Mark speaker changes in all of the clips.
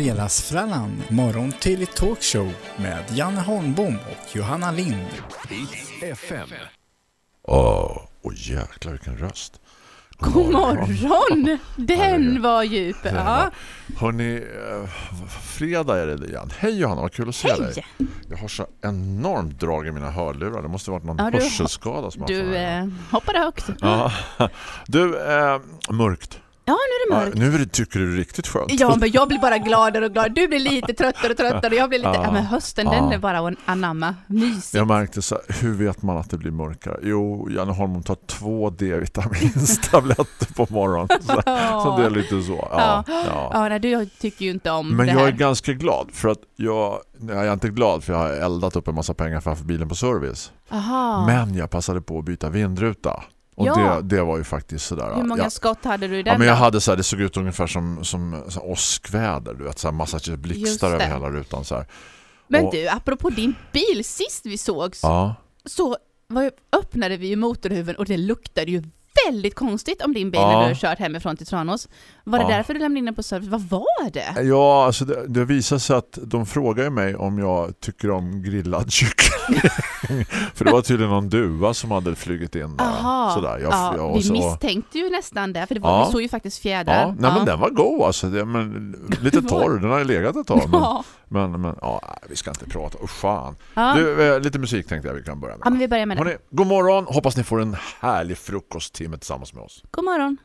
Speaker 1: Fredagsfrallan, morgon till talkshow med Janne Holmbom och Johanna Lind.
Speaker 2: FM.
Speaker 3: Åh, oh, jäklar vilken röst.
Speaker 4: God morgon! Den var djup. Ja.
Speaker 3: Hörrni, eh, fredag är det igen. Hej Johanna, vad kul att se
Speaker 4: Hej!
Speaker 3: dig. Jag har så enormt drag i mina hörlurar. Det måste ha varit någon
Speaker 4: Ja, du-
Speaker 3: hörselskada som har
Speaker 4: Du eh, hoppade högt.
Speaker 3: Ja. Du, eh, mörkt.
Speaker 4: Ja, nu är det
Speaker 3: Ja,
Speaker 4: mörkt.
Speaker 3: nu är det, tycker du det är riktigt skönt.
Speaker 4: Ja, men jag blir bara gladare och gladare. Du blir lite tröttare och tröttare. Jag blir lite...
Speaker 3: Ja.
Speaker 4: Ja, men hösten,
Speaker 3: Ja.
Speaker 4: den är bara att anamma. Mysigt.
Speaker 3: Jag märkte så här, hur vet man att det blir mörkare? Jo, Janne Holmon tar två D-vitaminstabletter på morgonen. Så, så det är lite så. Ja, ja.
Speaker 4: Ja, nej, du tycker ju inte om
Speaker 3: Men
Speaker 4: det
Speaker 3: jag
Speaker 4: här.
Speaker 3: är ganska glad för att jag, nej, jag är inte glad för jag har eldat upp en massa pengar för att få bilen på service.
Speaker 4: Aha.
Speaker 3: Men jag passade på att byta vindruta. Och
Speaker 4: Ja.
Speaker 3: det, det var ju faktiskt sådär.
Speaker 4: Hur många
Speaker 3: jag,
Speaker 4: skott hade du i den
Speaker 3: ja, men jag hade så här, det såg ut ungefär som, som så här åskväder. Du vet, så här massa blixtar över hela rutan. Så här.
Speaker 4: Men
Speaker 3: och-
Speaker 4: du, apropå din bil, sist vi sågs
Speaker 3: Ja.
Speaker 4: så var, öppnade vi ju motorhuven och det luktade ju väldigt konstigt om din bil
Speaker 3: Ja.
Speaker 4: när du har kört hemifrån till Tranås. Var det
Speaker 3: Ja.
Speaker 4: därför du lämnade in den på service? Vad var det?
Speaker 3: Ja, alltså det, det visar sig att de frågar ju mig om jag tycker om grillad kyckling. För det var tydligen någon duva som hade flugit in.
Speaker 4: Aha,
Speaker 3: Sådär. Jag,
Speaker 4: ja,
Speaker 3: jag,
Speaker 4: vi
Speaker 3: så-
Speaker 4: misstänkte ju nästan det, för det var,
Speaker 3: Ja.
Speaker 4: vi såg ju faktiskt fjädrar.
Speaker 3: Ja, nej, men den var god alltså. Det, men, lite torr, den har ju legat ett tag. Men,
Speaker 4: Ja.
Speaker 3: men, men ja, vi ska inte prata. Usch fan. Du, eh, lite musik tänkte jag vi kan börja med.
Speaker 4: ja, men vi börjar med det.
Speaker 3: Hörrni, god morgon. Hoppas ni får en härlig timme tillsammans med oss.
Speaker 4: God morgon.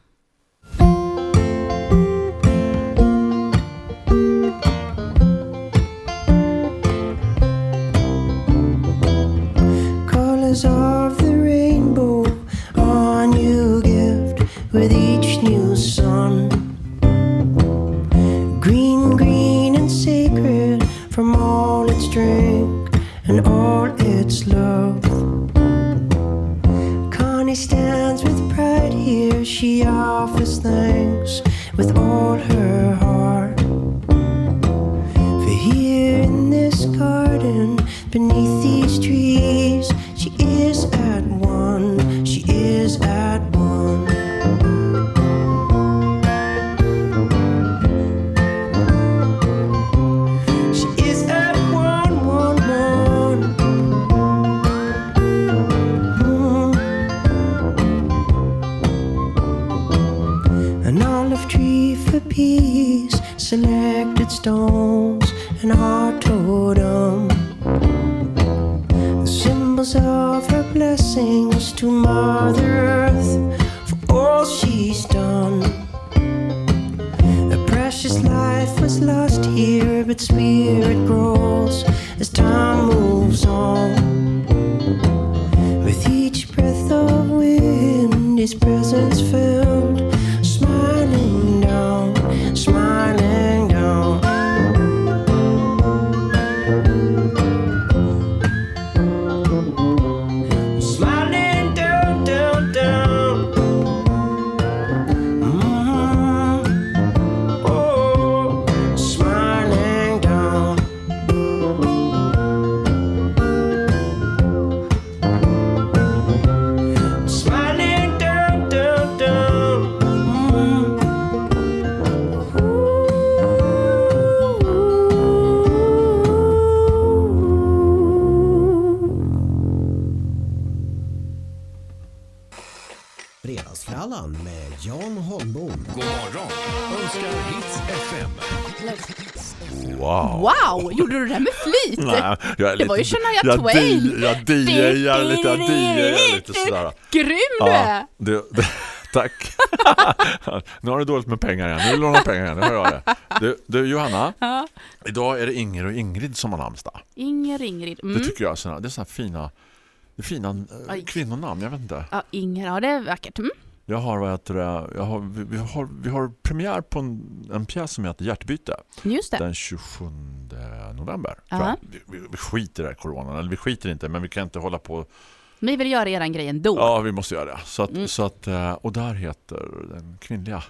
Speaker 3: Nej, jag
Speaker 4: Det var ju Shania Twain.
Speaker 3: Jag diar lite, jag diar lite sådär.
Speaker 4: Grym du
Speaker 3: Ja,
Speaker 4: är!
Speaker 3: tack. nu har du dåligt med pengar igen. Nu vill du låna pengar igen, nu hör jag det. Du, du Johanna,
Speaker 4: Ja.
Speaker 3: idag är det Inger och Ingrid som har namnsdag.
Speaker 4: Inger Ingrid.
Speaker 3: Det
Speaker 4: Mm.
Speaker 3: tycker jag är såna, det är såna fina, det fina eh,
Speaker 4: Aj.
Speaker 3: kvinnonamn, jag vet inte.
Speaker 4: Ja, Inger, ja det är vackert. Mm.
Speaker 3: Jag har, vad heter det, jag har, vi, vi, har, vi har premiär på en, en pjäs som heter Hjärtbyte
Speaker 4: Just det.
Speaker 3: den 27 november. Tror jag. Vi, vi, vi skiter i det här coronan, eller vi skiter inte, men vi kan inte hålla på
Speaker 4: Ni vill göra eran grej ändå.
Speaker 3: Ja, vi måste göra det. Så att,
Speaker 4: Mm.
Speaker 3: så att, eh, och där heter den kvinnliga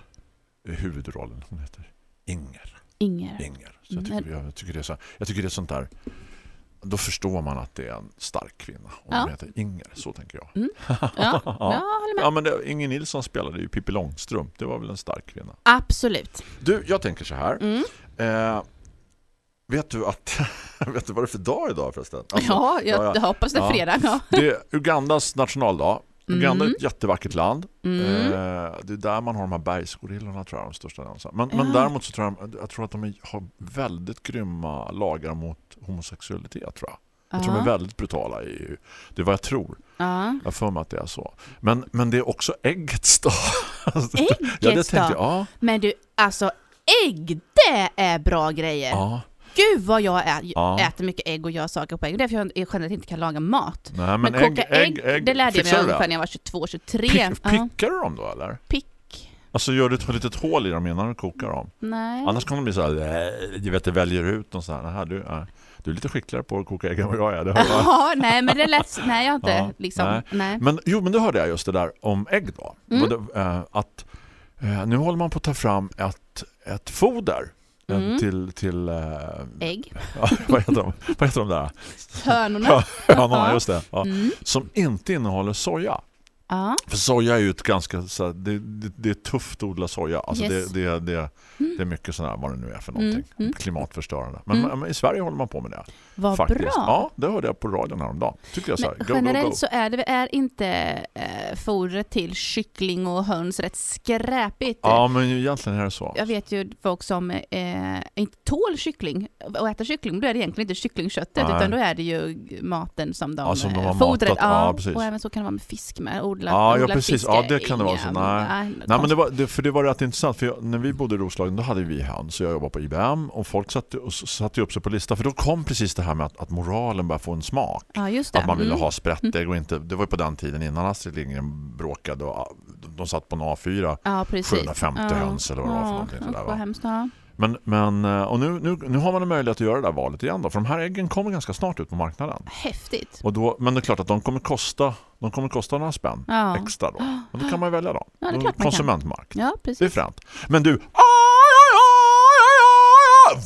Speaker 3: huvudrollen, hon heter Inger.
Speaker 4: Inger.
Speaker 3: Inger. Så jag, tycker, jag, tycker det är så, jag tycker det är sånt där då förstår man att det är en stark kvinna. Om
Speaker 4: Ja.
Speaker 3: hon heter Inger, så tänker jag.
Speaker 4: Mm. Ja, ja. jag.
Speaker 3: Ja, men det, Inger Nilsson spelade ju Pippi Långstrump. Det var väl en stark kvinna.
Speaker 4: Absolut.
Speaker 3: Du, jag tänker så här.
Speaker 4: Mm.
Speaker 3: Eh, vet du att vet du vad det är för dag idag förresten? Alltså,
Speaker 5: ja, jag
Speaker 3: ja, ja.
Speaker 5: hoppas det är fredag. Ja.
Speaker 3: Det är Ugandas nationaldag. Uganda är ett jättevackert land.
Speaker 5: Mm.
Speaker 3: Eh, det är där man har de här bergsgorillorna tror jag, de största. Men, men
Speaker 5: Ja.
Speaker 3: däremot så tror jag, jag tror att de har väldigt grymma lagar mot homosexualitet tror jag. Jag tror de är väldigt brutala i EU. Det är vad jag tror.
Speaker 5: ja.
Speaker 3: Jag för mig att det är så. Men, men det är också äggets dag. Ja, det
Speaker 5: Äggets
Speaker 3: tänkte
Speaker 5: dag?
Speaker 3: jag. Ja,
Speaker 5: Men du, alltså ägg, det är bra grejer.
Speaker 3: ja.
Speaker 5: Gud vad jag ä-
Speaker 3: Ja.
Speaker 5: äter mycket ägg och gör saker på ägg. Det är därför jag generellt inte kan laga mat.
Speaker 3: Nej, men,
Speaker 5: Men, koka
Speaker 3: ägg,
Speaker 5: ägg, det lärde jag mig
Speaker 3: du
Speaker 5: ungefär
Speaker 3: det?
Speaker 5: när jag var 22, 23.
Speaker 3: Pick, pickar du dem då eller?
Speaker 5: Pick.
Speaker 3: Alltså gör du ett litet hål i dem innan du kokar dem?
Speaker 5: Nej.
Speaker 3: Annars kan de bli så här, "Äh", du vet, det väljer ut någon sån här, "Nähä, du, äh, du är lite skickligare på att koka ägg än vad jag är. Det hör.
Speaker 5: Ja, nej men det lät, nej jag har inte
Speaker 3: Ja,
Speaker 5: liksom,
Speaker 3: nej.
Speaker 5: nej.
Speaker 3: Men jo, men då hörde jag just det där om ägg då.
Speaker 5: Mm.
Speaker 3: Både, eh, att eh, nu håller man på att ta fram ett, ett foder eh,
Speaker 5: Mm.
Speaker 3: till, till eh,
Speaker 5: Ägg.
Speaker 3: ja, vad, heter de? vad heter de där?
Speaker 5: Hönorna.
Speaker 3: Hönorna, just det. Ja.
Speaker 5: Mm.
Speaker 3: Som inte innehåller soja.
Speaker 5: Ja.
Speaker 3: För soja är ju ett ganska så det, det, det är tufft att odla soja. Alltså
Speaker 5: Yes.
Speaker 3: det, det, det, det är mycket sådär vad det nu är för någonting.
Speaker 5: Mm, mm.
Speaker 3: Klimatförstörande. Men,
Speaker 5: Mm.
Speaker 3: men i Sverige håller man på med det.
Speaker 5: Vad
Speaker 3: faktiskt.
Speaker 5: bra.
Speaker 3: Ja, det hörde jag på radion häromdagen. Tycker jag så här, go, go,
Speaker 5: generellt
Speaker 3: go.
Speaker 5: så är det är inte eh, fodret till kyckling och höns rätt skräpigt.
Speaker 3: Ja, men egentligen är det så.
Speaker 5: Jag vet ju folk som eh, inte tål kyckling och äter kyckling, då är det egentligen inte kycklingköttet
Speaker 3: Nej.
Speaker 5: utan då är det ju maten som de,
Speaker 3: Ja, som de
Speaker 5: eh,
Speaker 3: har
Speaker 5: fodret.
Speaker 3: matat. Ja, precis.
Speaker 5: och även så kan det vara med fisk med, odlad,
Speaker 3: Ja, ja, precis. Ja, det kan det vara så. Nej. Nej, men det var, det, för det var rätt intressant för jag, när vi bodde i Roslagen då hade vi höns och jag jobbade på IBM och folk satte, och satte upp sig på lista för då kom precis det här med att, att moralen började få en smak.
Speaker 5: Ja, just det.
Speaker 3: Att man ville
Speaker 5: Mm.
Speaker 3: ha sprättägg och inte, det var ju på den tiden innan Astrid Lindgren bråkade och ah, de, satt på en A4
Speaker 5: Ja, precis.
Speaker 3: 750 höns eller vad det var för någonting
Speaker 5: Ja, usch,
Speaker 3: va?
Speaker 5: hemskt. Ja.
Speaker 3: Men, men eh, och nu, nu, nu har man en möjlighet att göra det där valet igen då för de här äggen kommer ganska snart ut på marknaden.
Speaker 5: Häftigt.
Speaker 3: Och då, men det är klart att de kommer kosta de kommer kosta några spänn
Speaker 5: Ja.
Speaker 3: extra då. Och då kan man välja då.
Speaker 5: Ja, det är klart man kan.
Speaker 3: Konsumentmark.
Speaker 5: Ja,
Speaker 3: Det är
Speaker 5: precis.
Speaker 3: fränt. Men du, aj,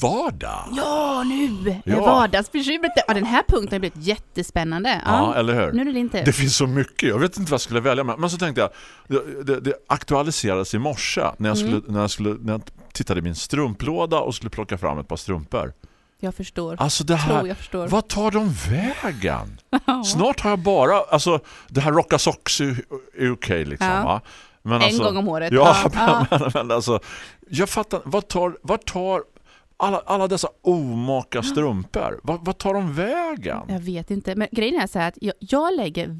Speaker 3: vardag.
Speaker 5: Ja, nu är
Speaker 3: Ja.
Speaker 5: vardagsbekymret. Ja, den här punkten har blivit jättespännande.
Speaker 3: Ja,
Speaker 5: Ja,
Speaker 3: eller hur?
Speaker 5: nu är det inte.
Speaker 3: Det finns så mycket. Jag vet inte vad jag skulle välja. Men men så tänkte jag, det, det, det aktualiserades i morse när jag, skulle,
Speaker 5: Mm.
Speaker 3: när, jag skulle, när jag tittade i min strumplåda och skulle plocka fram ett par strumpor.
Speaker 5: Jag förstår.
Speaker 3: Alltså det här,
Speaker 5: jag förstår.
Speaker 3: vad tar de vägen? Snart har jag bara, alltså det här Rocka Socks är, okej liksom
Speaker 5: Ja.
Speaker 3: va? Men
Speaker 5: en
Speaker 3: alltså,
Speaker 5: gång om året.
Speaker 3: Ja,
Speaker 5: ja.
Speaker 3: Men, men alltså, jag fattar, vad tar, vad tar alla, alla dessa omaka strumpor, vad, vad tar de vägen?
Speaker 5: Jag vet inte, men grejen är så här att jag, jag lägger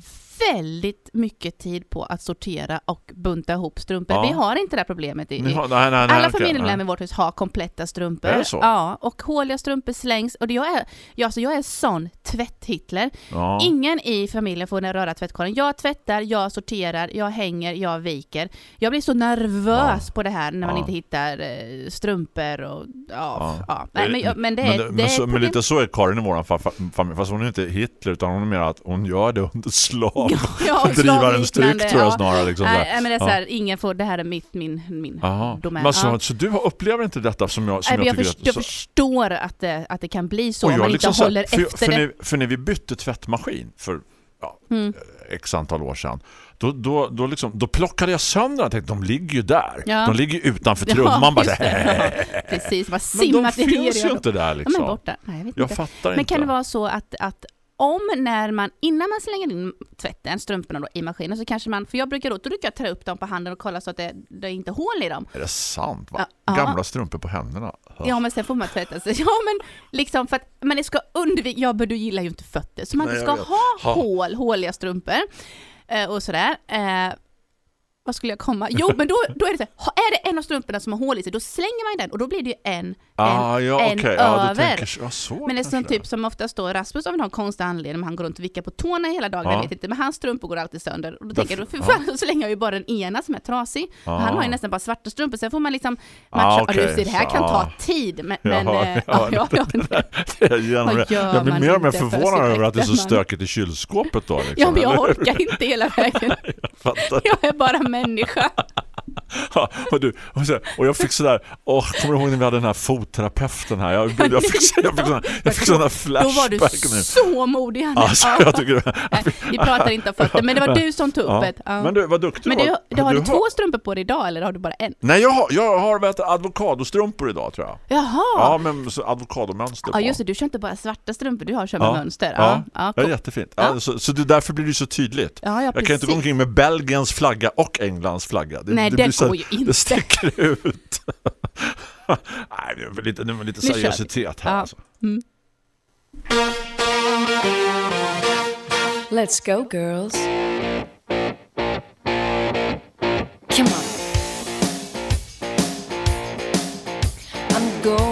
Speaker 5: väldigt mycket tid på att sortera och bunta ihop strumpor.
Speaker 3: Ja.
Speaker 5: Vi har inte det här problemet i,
Speaker 3: har- nej, nej,
Speaker 5: Alla familjemedlemmar i vårt hus har kompletta strumpor.
Speaker 3: Är det så?
Speaker 5: Ja, och håliga strumpor slängs. Och det jag är, jag, alltså jag är sån tvätt-Hitler.
Speaker 3: Ja.
Speaker 5: Ingen i familjen får röra tvättkorgen. Jag tvättar, jag sorterar, jag hänger, jag viker. Jag blir så nervös
Speaker 3: Ja.
Speaker 5: på det här när man inte hittar eh, strumpor och ja. Nej, men, men det är,
Speaker 3: men,
Speaker 5: det,
Speaker 3: men,
Speaker 5: är
Speaker 3: så, men lite så är Karin i fa- familj Fast hon är inte Hitler utan hon är mer att hon gör det under slav
Speaker 5: Ja,
Speaker 3: Drivarens tryck
Speaker 5: slavliknande,
Speaker 3: tror jag
Speaker 5: ja.
Speaker 3: snarare liksom så.
Speaker 5: Nej, men det är så
Speaker 3: Ja.
Speaker 5: här, ingen får, det här är mitt, min, min domän.
Speaker 3: Men
Speaker 5: Ja.
Speaker 3: Så du upplever inte detta som jag, som
Speaker 5: Nej, men
Speaker 3: jag
Speaker 5: jag, först, jag
Speaker 3: så,
Speaker 5: förstår att det, att det kan bli så
Speaker 3: och
Speaker 5: om
Speaker 3: jag
Speaker 5: man
Speaker 3: liksom
Speaker 5: inte
Speaker 3: så
Speaker 5: håller
Speaker 3: för,
Speaker 5: efter
Speaker 3: för,
Speaker 5: det.
Speaker 3: när, för när vi bytte tvättmaskin för ja,
Speaker 5: Mm.
Speaker 3: x antal år sedan då, då, då, liksom, då plockade jag sönder Jag tänkte, de ligger ju där.
Speaker 5: Ja.
Speaker 3: De ligger utanför trumman. bara så här.
Speaker 5: det. Ja, precis, man
Speaker 3: Men de
Speaker 5: simmat ner i
Speaker 3: finns ju inte där
Speaker 5: Ja,
Speaker 3: liksom.
Speaker 5: men borta. Nej, jag
Speaker 3: jag
Speaker 5: inte.
Speaker 3: fattar
Speaker 5: Men
Speaker 3: inte.
Speaker 5: kan det vara så att, att om när man, innan man slänger in tvätten, strumporna då, i maskinen, så kanske man, för jag brukar då, då brukar jag ta upp dem på handen och kolla så att det, det är inte hål i dem.
Speaker 3: Är det sant? Va?
Speaker 5: Ja.
Speaker 3: Gamla strumpor på händerna.
Speaker 5: Ja men sen får man tvätta sig. Ja men liksom för att man ska undvika, ja men du gillar ju inte fötter, så man
Speaker 3: Nej,
Speaker 5: ska ha
Speaker 3: Ha.
Speaker 5: hål, håliga strumpor eh, och sådär. Vad skulle jag komma? Jo men då, då är det så här, är det en av strumporna som har hål i sig, då slänger man den och då blir det ju en,
Speaker 3: Ah,
Speaker 5: en,
Speaker 3: ja,
Speaker 5: en.
Speaker 3: Ja, du
Speaker 5: över.
Speaker 3: tänker så. Ja, så
Speaker 5: Men det är som typ som ofta står Rasmus av någon konstig anledning, han går runt och vickar på tårna hela dagen,
Speaker 3: Ja.
Speaker 5: jag vet inte, men hans strumpor går alltid sönder. Och då
Speaker 3: Därför-
Speaker 5: tänker jag, för fan, så länge jag ju bara den ena som är trasig.
Speaker 3: Ja.
Speaker 5: Och han har ju nästan bara svarta strumpor, sen får man liksom
Speaker 3: Ah,
Speaker 5: matcha. och du ser, det här kan ta
Speaker 3: ja.
Speaker 5: tid, men...
Speaker 3: Ja, ja,
Speaker 5: ja, ja, ja,
Speaker 3: Jag blir mer och mer förvånad över att det är så stökigt i kylskåpet då. Liksom,
Speaker 5: ja, men jag
Speaker 3: eller?
Speaker 5: orkar inte hela vägen. Jag är bara människa.
Speaker 3: Ja, och, du, och, så, och jag fick sådär, åh, kommer du ihåg när vi hade den här fotterapeuten här? Jag, jag fick, jag fick sådana, jag fick sådana
Speaker 5: Då var du
Speaker 3: flashback
Speaker 5: så modig Hanne.
Speaker 3: Alltså,
Speaker 5: Ja.
Speaker 3: jag tycker.
Speaker 5: Nej, vi pratar inte om fötter, men det var du som tog upp
Speaker 3: Ja.
Speaker 5: ett. Ja.
Speaker 3: Men du, vad duktig
Speaker 5: Men du,
Speaker 3: var.
Speaker 5: du har du
Speaker 3: hör-
Speaker 5: två strumpor på dig idag eller har du bara en?
Speaker 3: Nej, jag har, jag har vet, avokadostrumpor idag tror jag.
Speaker 5: Jaha!
Speaker 3: Ja, men så avokadomönster
Speaker 5: Ja just det, du kör inte bara svarta strumpor, du har kör med
Speaker 3: Ja.
Speaker 5: mönster.
Speaker 3: Ja,
Speaker 5: Ja, ja,
Speaker 3: det är
Speaker 5: cool.
Speaker 3: jättefint.
Speaker 5: Ja.
Speaker 3: Ja. så, så det, därför blir det så tydligt.
Speaker 5: ja, ja
Speaker 3: jag kan inte gå omkring med Belgiens flagga och Englands flagga. Det,
Speaker 5: Nej, det
Speaker 3: så,
Speaker 5: går ju inte.
Speaker 3: Det sticker ut. Nej, det är lite, det är lite seriositet här.
Speaker 5: Ja.
Speaker 3: Alltså.
Speaker 6: Let's go, girls. Come on. I'm going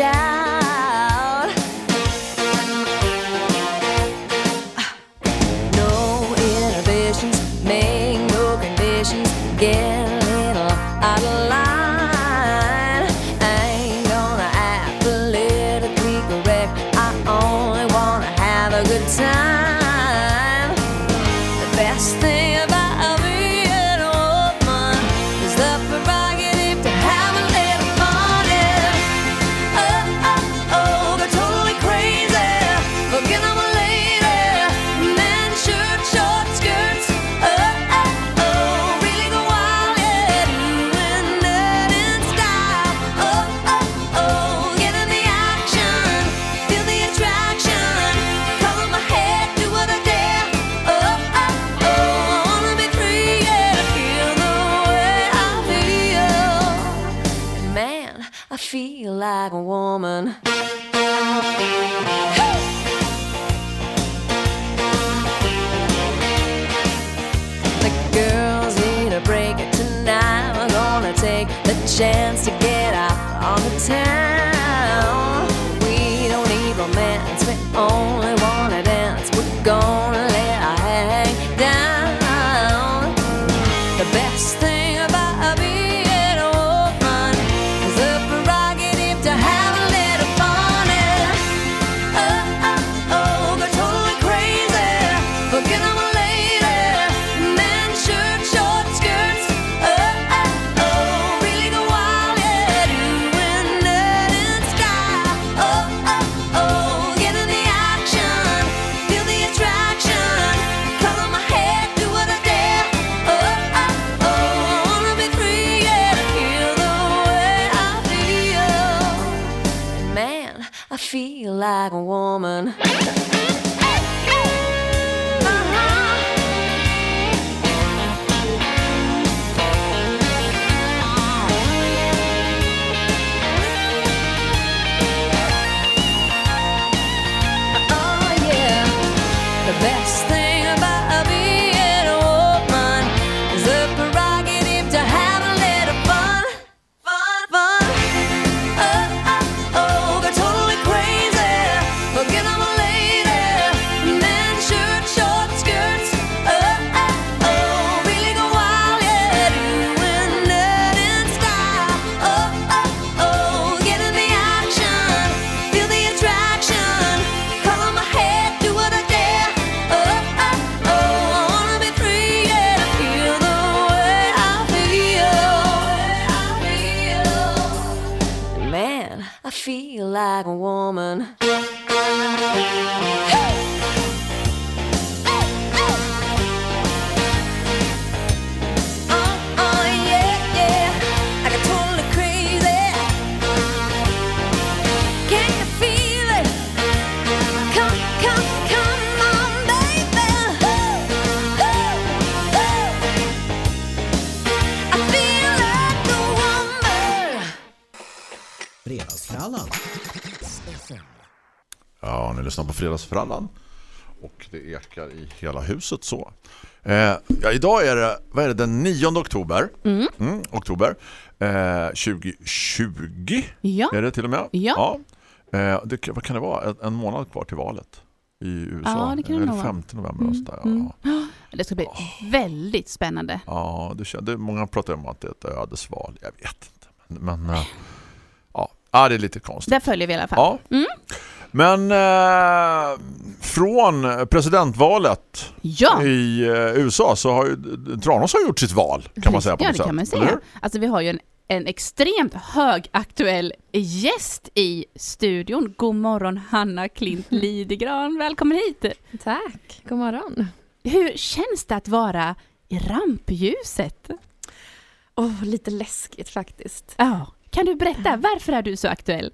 Speaker 6: shout. Ah. No inhibitions, make no conditions, get feel like a woman.
Speaker 7: Fredagsfrallan
Speaker 3: och det ekar i hela huset så. Eh, ja, idag är det, vad är det, den 9 oktober. Mm, oktober. Eh, 2020
Speaker 5: Ja.
Speaker 3: är det till och med.
Speaker 5: Ja.
Speaker 3: Eh, det, vad kan det vara? En, en månad kvar till valet i USA.
Speaker 5: Ja, det kan det
Speaker 3: Eller
Speaker 5: nog vara.
Speaker 3: 5 november.
Speaker 5: Mm.
Speaker 3: Ja.
Speaker 5: Det ska bli väldigt spännande.
Speaker 3: Ja, det, kän- det, många pratar om att det är ett ödesval. Jag vet inte. men eh, ja. ja, det är lite konstigt.
Speaker 5: Där följer vi i alla fall.
Speaker 3: Ja. Men eh, från presidentvalet
Speaker 5: Ja.
Speaker 3: i eh, USA så har ju Tranås har gjort sitt val kan man säga på
Speaker 5: ja,
Speaker 3: något
Speaker 5: det kan
Speaker 3: sätt.
Speaker 5: man säga. Alltså vi har ju en, en extremt högaktuell gäst i studion. God morgon Hanna Klint Lidegran. Välkommen hit.
Speaker 8: Tack, god morgon.
Speaker 5: Hur känns det att vara i rampljuset?
Speaker 8: Åh, lite läskigt faktiskt.
Speaker 5: Ja. Kan du berätta, varför är du så aktuell?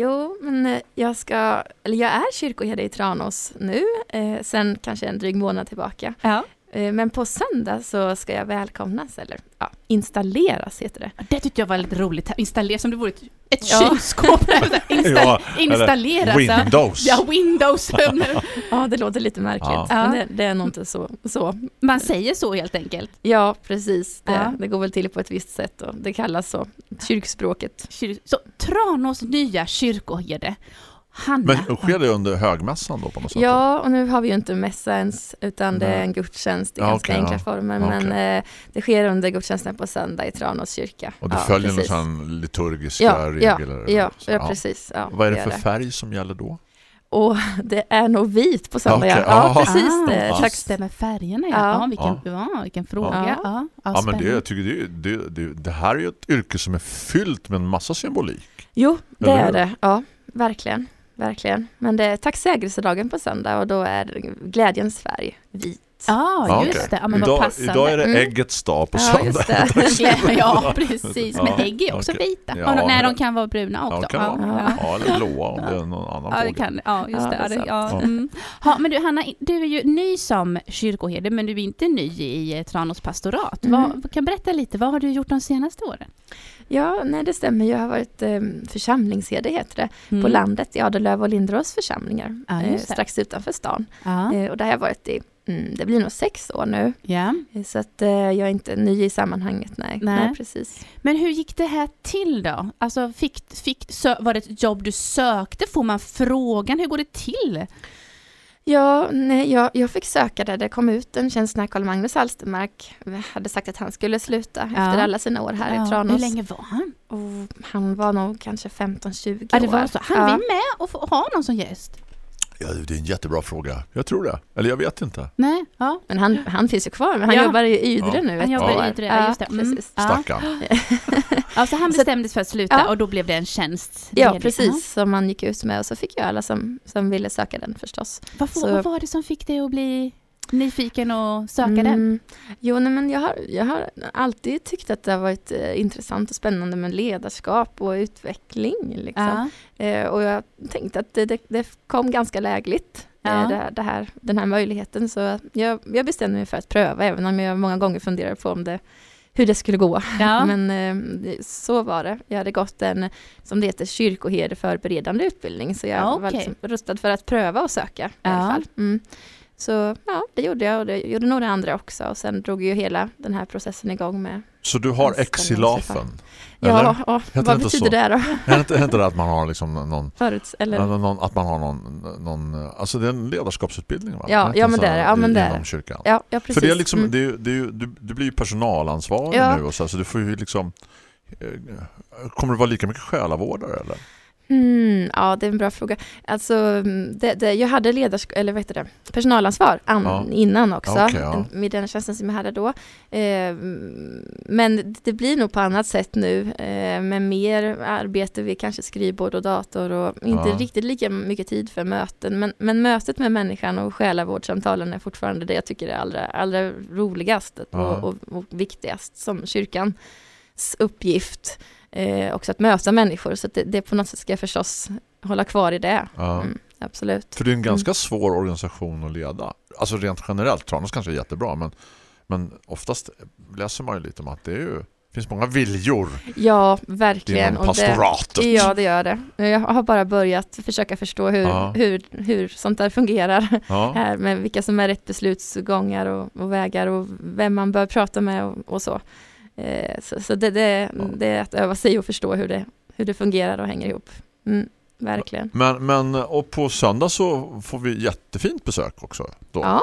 Speaker 8: Jo, men eh, jag ska, eller jag är kyrkoherde i Tranås nu, eh, sen kanske en dryg månad tillbaka.
Speaker 5: Ja.
Speaker 8: Eh, men på söndag så ska jag välkomnas, eller ja, installeras heter det.
Speaker 5: Det tyckte jag var lite roligt. Installera som det vore ett, ett
Speaker 8: Ja.
Speaker 5: kylskåp. Insta,
Speaker 3: Ja, eller
Speaker 5: installera. så.
Speaker 3: Windows.
Speaker 5: Ja, Windows.
Speaker 8: Ja, det låter lite märkligt,
Speaker 3: Ja.
Speaker 8: men det, det är nog inte så, så.
Speaker 5: Man säger så helt enkelt.
Speaker 8: Ja, precis. Det,
Speaker 5: Ja.
Speaker 8: det går väl till på ett visst sätt och det kallas så, kyrkspråket.
Speaker 5: Kyr- Så Tranås nya kyrkoherde. Hanna.
Speaker 3: Men sker det under högmässan då på något sätt?
Speaker 8: Ja, och nu har vi ju inte mässa ens, utan det är en gudstjänst i
Speaker 3: Ja,
Speaker 8: ganska
Speaker 3: okej,
Speaker 8: enkla
Speaker 3: ja.
Speaker 8: former. Men eh, det sker under gudstjänsten på söndag i Tranås kyrka.
Speaker 3: Och du
Speaker 8: ja,
Speaker 3: följer någon
Speaker 8: precis.
Speaker 3: sån liturgiska
Speaker 8: ja, ja,
Speaker 3: regler?
Speaker 8: ja,
Speaker 3: Så,
Speaker 8: ja, precis. Ja,
Speaker 3: Vad är det för färg som gäller då?
Speaker 8: Och det är nog vit på söndag.
Speaker 3: Okej,
Speaker 8: ja. ja,
Speaker 3: ah.
Speaker 8: precis.
Speaker 5: Ah,
Speaker 8: Det.
Speaker 3: Ja.
Speaker 8: Tack.
Speaker 5: Just det med färgerna, ja.
Speaker 8: Ja.
Speaker 5: ja. vilken, ja. vilken fråga.
Speaker 8: Ja.
Speaker 5: Ja, ja,
Speaker 3: Ja, men det, jag tycker det, är- det, det, det här är ju ett yrke som är fyllt med en massa symbolik.
Speaker 8: Jo, det
Speaker 3: Eller
Speaker 8: är det. Ja, verkligen. Verkligen. Men det är tacksägelsedagen på söndag och då är glädjens färg vit.
Speaker 5: Ja,
Speaker 3: Ja,
Speaker 5: just
Speaker 3: okej.
Speaker 5: det. Ja, men
Speaker 3: idag,
Speaker 5: passande.
Speaker 3: idag är det
Speaker 8: Mm.
Speaker 3: äggets dag på
Speaker 8: Ja,
Speaker 3: söndag.
Speaker 8: just det.
Speaker 5: Ja, precis. Men
Speaker 3: Ja,
Speaker 5: ägg är också
Speaker 3: okej.
Speaker 5: vita.
Speaker 3: Ja,
Speaker 5: Ja, nej,
Speaker 3: ja.
Speaker 5: de kan vara bruna också.
Speaker 3: Ja, kan
Speaker 5: ja,
Speaker 3: vara.
Speaker 5: ja.
Speaker 3: Ja, eller blåa om det är någon annan
Speaker 5: Ja, det kan, ja, just
Speaker 8: Ja,
Speaker 5: det.
Speaker 8: det
Speaker 5: Ja, ja.
Speaker 3: Ja.
Speaker 5: Mm. Ja, men du Hanna, du är ju ny som kyrkoherde, men du är inte ny i Tranås pastorat.
Speaker 8: Mm.
Speaker 5: Vad- kan berätta lite, vad har du gjort de senaste åren?
Speaker 8: Ja, nej det stämmer. Jag har varit eh, församlingsherde heter det,
Speaker 5: Mm.
Speaker 8: på landet i Adelöv och Lindros församlingar,
Speaker 5: Ja,
Speaker 8: eh, strax utanför stan.
Speaker 5: Ja.
Speaker 8: Eh, och där har jag varit i, mm, det blir nog sex år nu. Eh, Så att eh, jag är inte ny i sammanhanget, nej.
Speaker 5: Nej.
Speaker 8: nej. precis.
Speaker 5: Men hur gick det här till då? Alltså, fick, fick, var det ett jobb du sökte? Får man frågan? Hur går det till?
Speaker 8: Ja, nej, jag, jag fick söka där det kom ut en tjänst när Karl-Magnus Alstermark hade sagt att han skulle sluta efter alla sina år här
Speaker 5: Ja,
Speaker 8: i Tranås.
Speaker 5: Hur länge var han?
Speaker 8: Och han var nog kanske 15-20
Speaker 5: Ja, det var
Speaker 8: år.
Speaker 5: så. Han
Speaker 8: Ja.
Speaker 5: vi med och få ha någon som gäst?
Speaker 3: Ja, det är en jättebra fråga. Jag tror det. Eller jag vet inte.
Speaker 5: Nej, ja.
Speaker 8: Men han, han finns ju kvar, men han
Speaker 5: Ja.
Speaker 8: jobbar i Ydre
Speaker 3: Ja.
Speaker 8: nu
Speaker 5: Han jobbar
Speaker 8: år.
Speaker 5: i Ydre, ja, just det. Mm.
Speaker 8: precis.
Speaker 5: Ja.
Speaker 3: Stackarn.
Speaker 5: Alltså han
Speaker 8: Så-
Speaker 5: bestämde sig för att sluta
Speaker 8: Ja.
Speaker 5: och då blev det en tjänst.
Speaker 8: Ja,
Speaker 5: ledig.
Speaker 8: precis. Som man gick ut med och så fick ju alla som, som ville söka den förstås.
Speaker 5: Ja.
Speaker 8: Så-
Speaker 5: vad var det som fick dig att bli nyfiken och söka den?
Speaker 8: Mm. Jo, nej, men jag har, jag har alltid tyckt att det har varit eh, intressant och spännande med ledarskap och utveckling. Liksom.
Speaker 5: Ja.
Speaker 8: Eh, och jag tänkte att det, det, det kom ganska lägligt,
Speaker 5: Ja.
Speaker 8: eh, det, det här, den här möjligheten. Så jag, jag bestämde mig för att pröva, även om jag många gånger funderade på om det, hur det skulle gå.
Speaker 5: Ja.
Speaker 8: Men eh, så var det. Jag hade gått en, som det heter, kyrkoherde förberedande utbildning. Så jag
Speaker 5: Ja,
Speaker 8: var
Speaker 5: okej.
Speaker 8: liksom rustad för att pröva och söka i alla fall. Mm. Så ja, det gjorde jag och det gjorde några andra också. Och sen drog ju hela den här processen igång med
Speaker 3: Så du har exilafen?
Speaker 8: Ja, vad betyder
Speaker 3: så?
Speaker 8: det då?
Speaker 3: Är det inte, det att man har liksom någon,
Speaker 8: Föruts, eller?
Speaker 3: någon, att man har någon, någon, alltså det är en ledarskapsutbildning va?
Speaker 8: Ja, ja,
Speaker 3: en
Speaker 8: men det är det. Ja, men det
Speaker 3: inom kyrkan?
Speaker 8: Ja, ja precis.
Speaker 3: För det är liksom,
Speaker 8: Mm.
Speaker 3: det är, det är, du, du blir ju personalansvarig
Speaker 8: Ja.
Speaker 3: nu och så, här, så du får ju liksom eh, Kommer du vara lika mycket själavårdare eller?
Speaker 8: Mm, ja, det är en bra fråga. Alltså, mm, det, det, jag hade ledarsk- eller vad heter det, personalansvar an,
Speaker 3: Ja.
Speaker 8: innan också,
Speaker 3: okej, ja.
Speaker 8: med den tjänsten som jag hade då. Eh, men det blir nog på annat sätt nu, eh, med mer arbete vid kanske skrivbord och dator och inte
Speaker 3: Ja.
Speaker 8: riktigt lika mycket tid för möten. Men, men mötet med människan och själavårdssamtalen är fortfarande det jag tycker är allra, allra roligast och, och, och viktigast som kyrkans uppgift. Eh, också att möta människor, så det, det på något sätt ska jag förstås hålla kvar i det.
Speaker 3: Ja.
Speaker 8: Mm, absolut.
Speaker 3: För det är en ganska svår organisation att leda. Alltså rent generellt, Tranås kanske är jättebra men, men oftast läser man ju lite om att det är ju, finns många viljor
Speaker 8: Ja, verkligen. Och det,
Speaker 3: pastoratet.
Speaker 8: ja, det gör det. Jag har bara börjat försöka förstå hur,
Speaker 3: Ja.
Speaker 8: hur, hur sånt där fungerar
Speaker 3: Ja.
Speaker 8: här med vilka som är rätt beslutsgångar och, och vägar och vem man bör prata med och, och så. Eh, så så det, det, det är att öva sig och förstå hur det, hur det fungerar och hänger ihop. Mm, verkligen.
Speaker 3: Men, men och på söndag så får vi jättefint besök också. Då.
Speaker 8: Ja,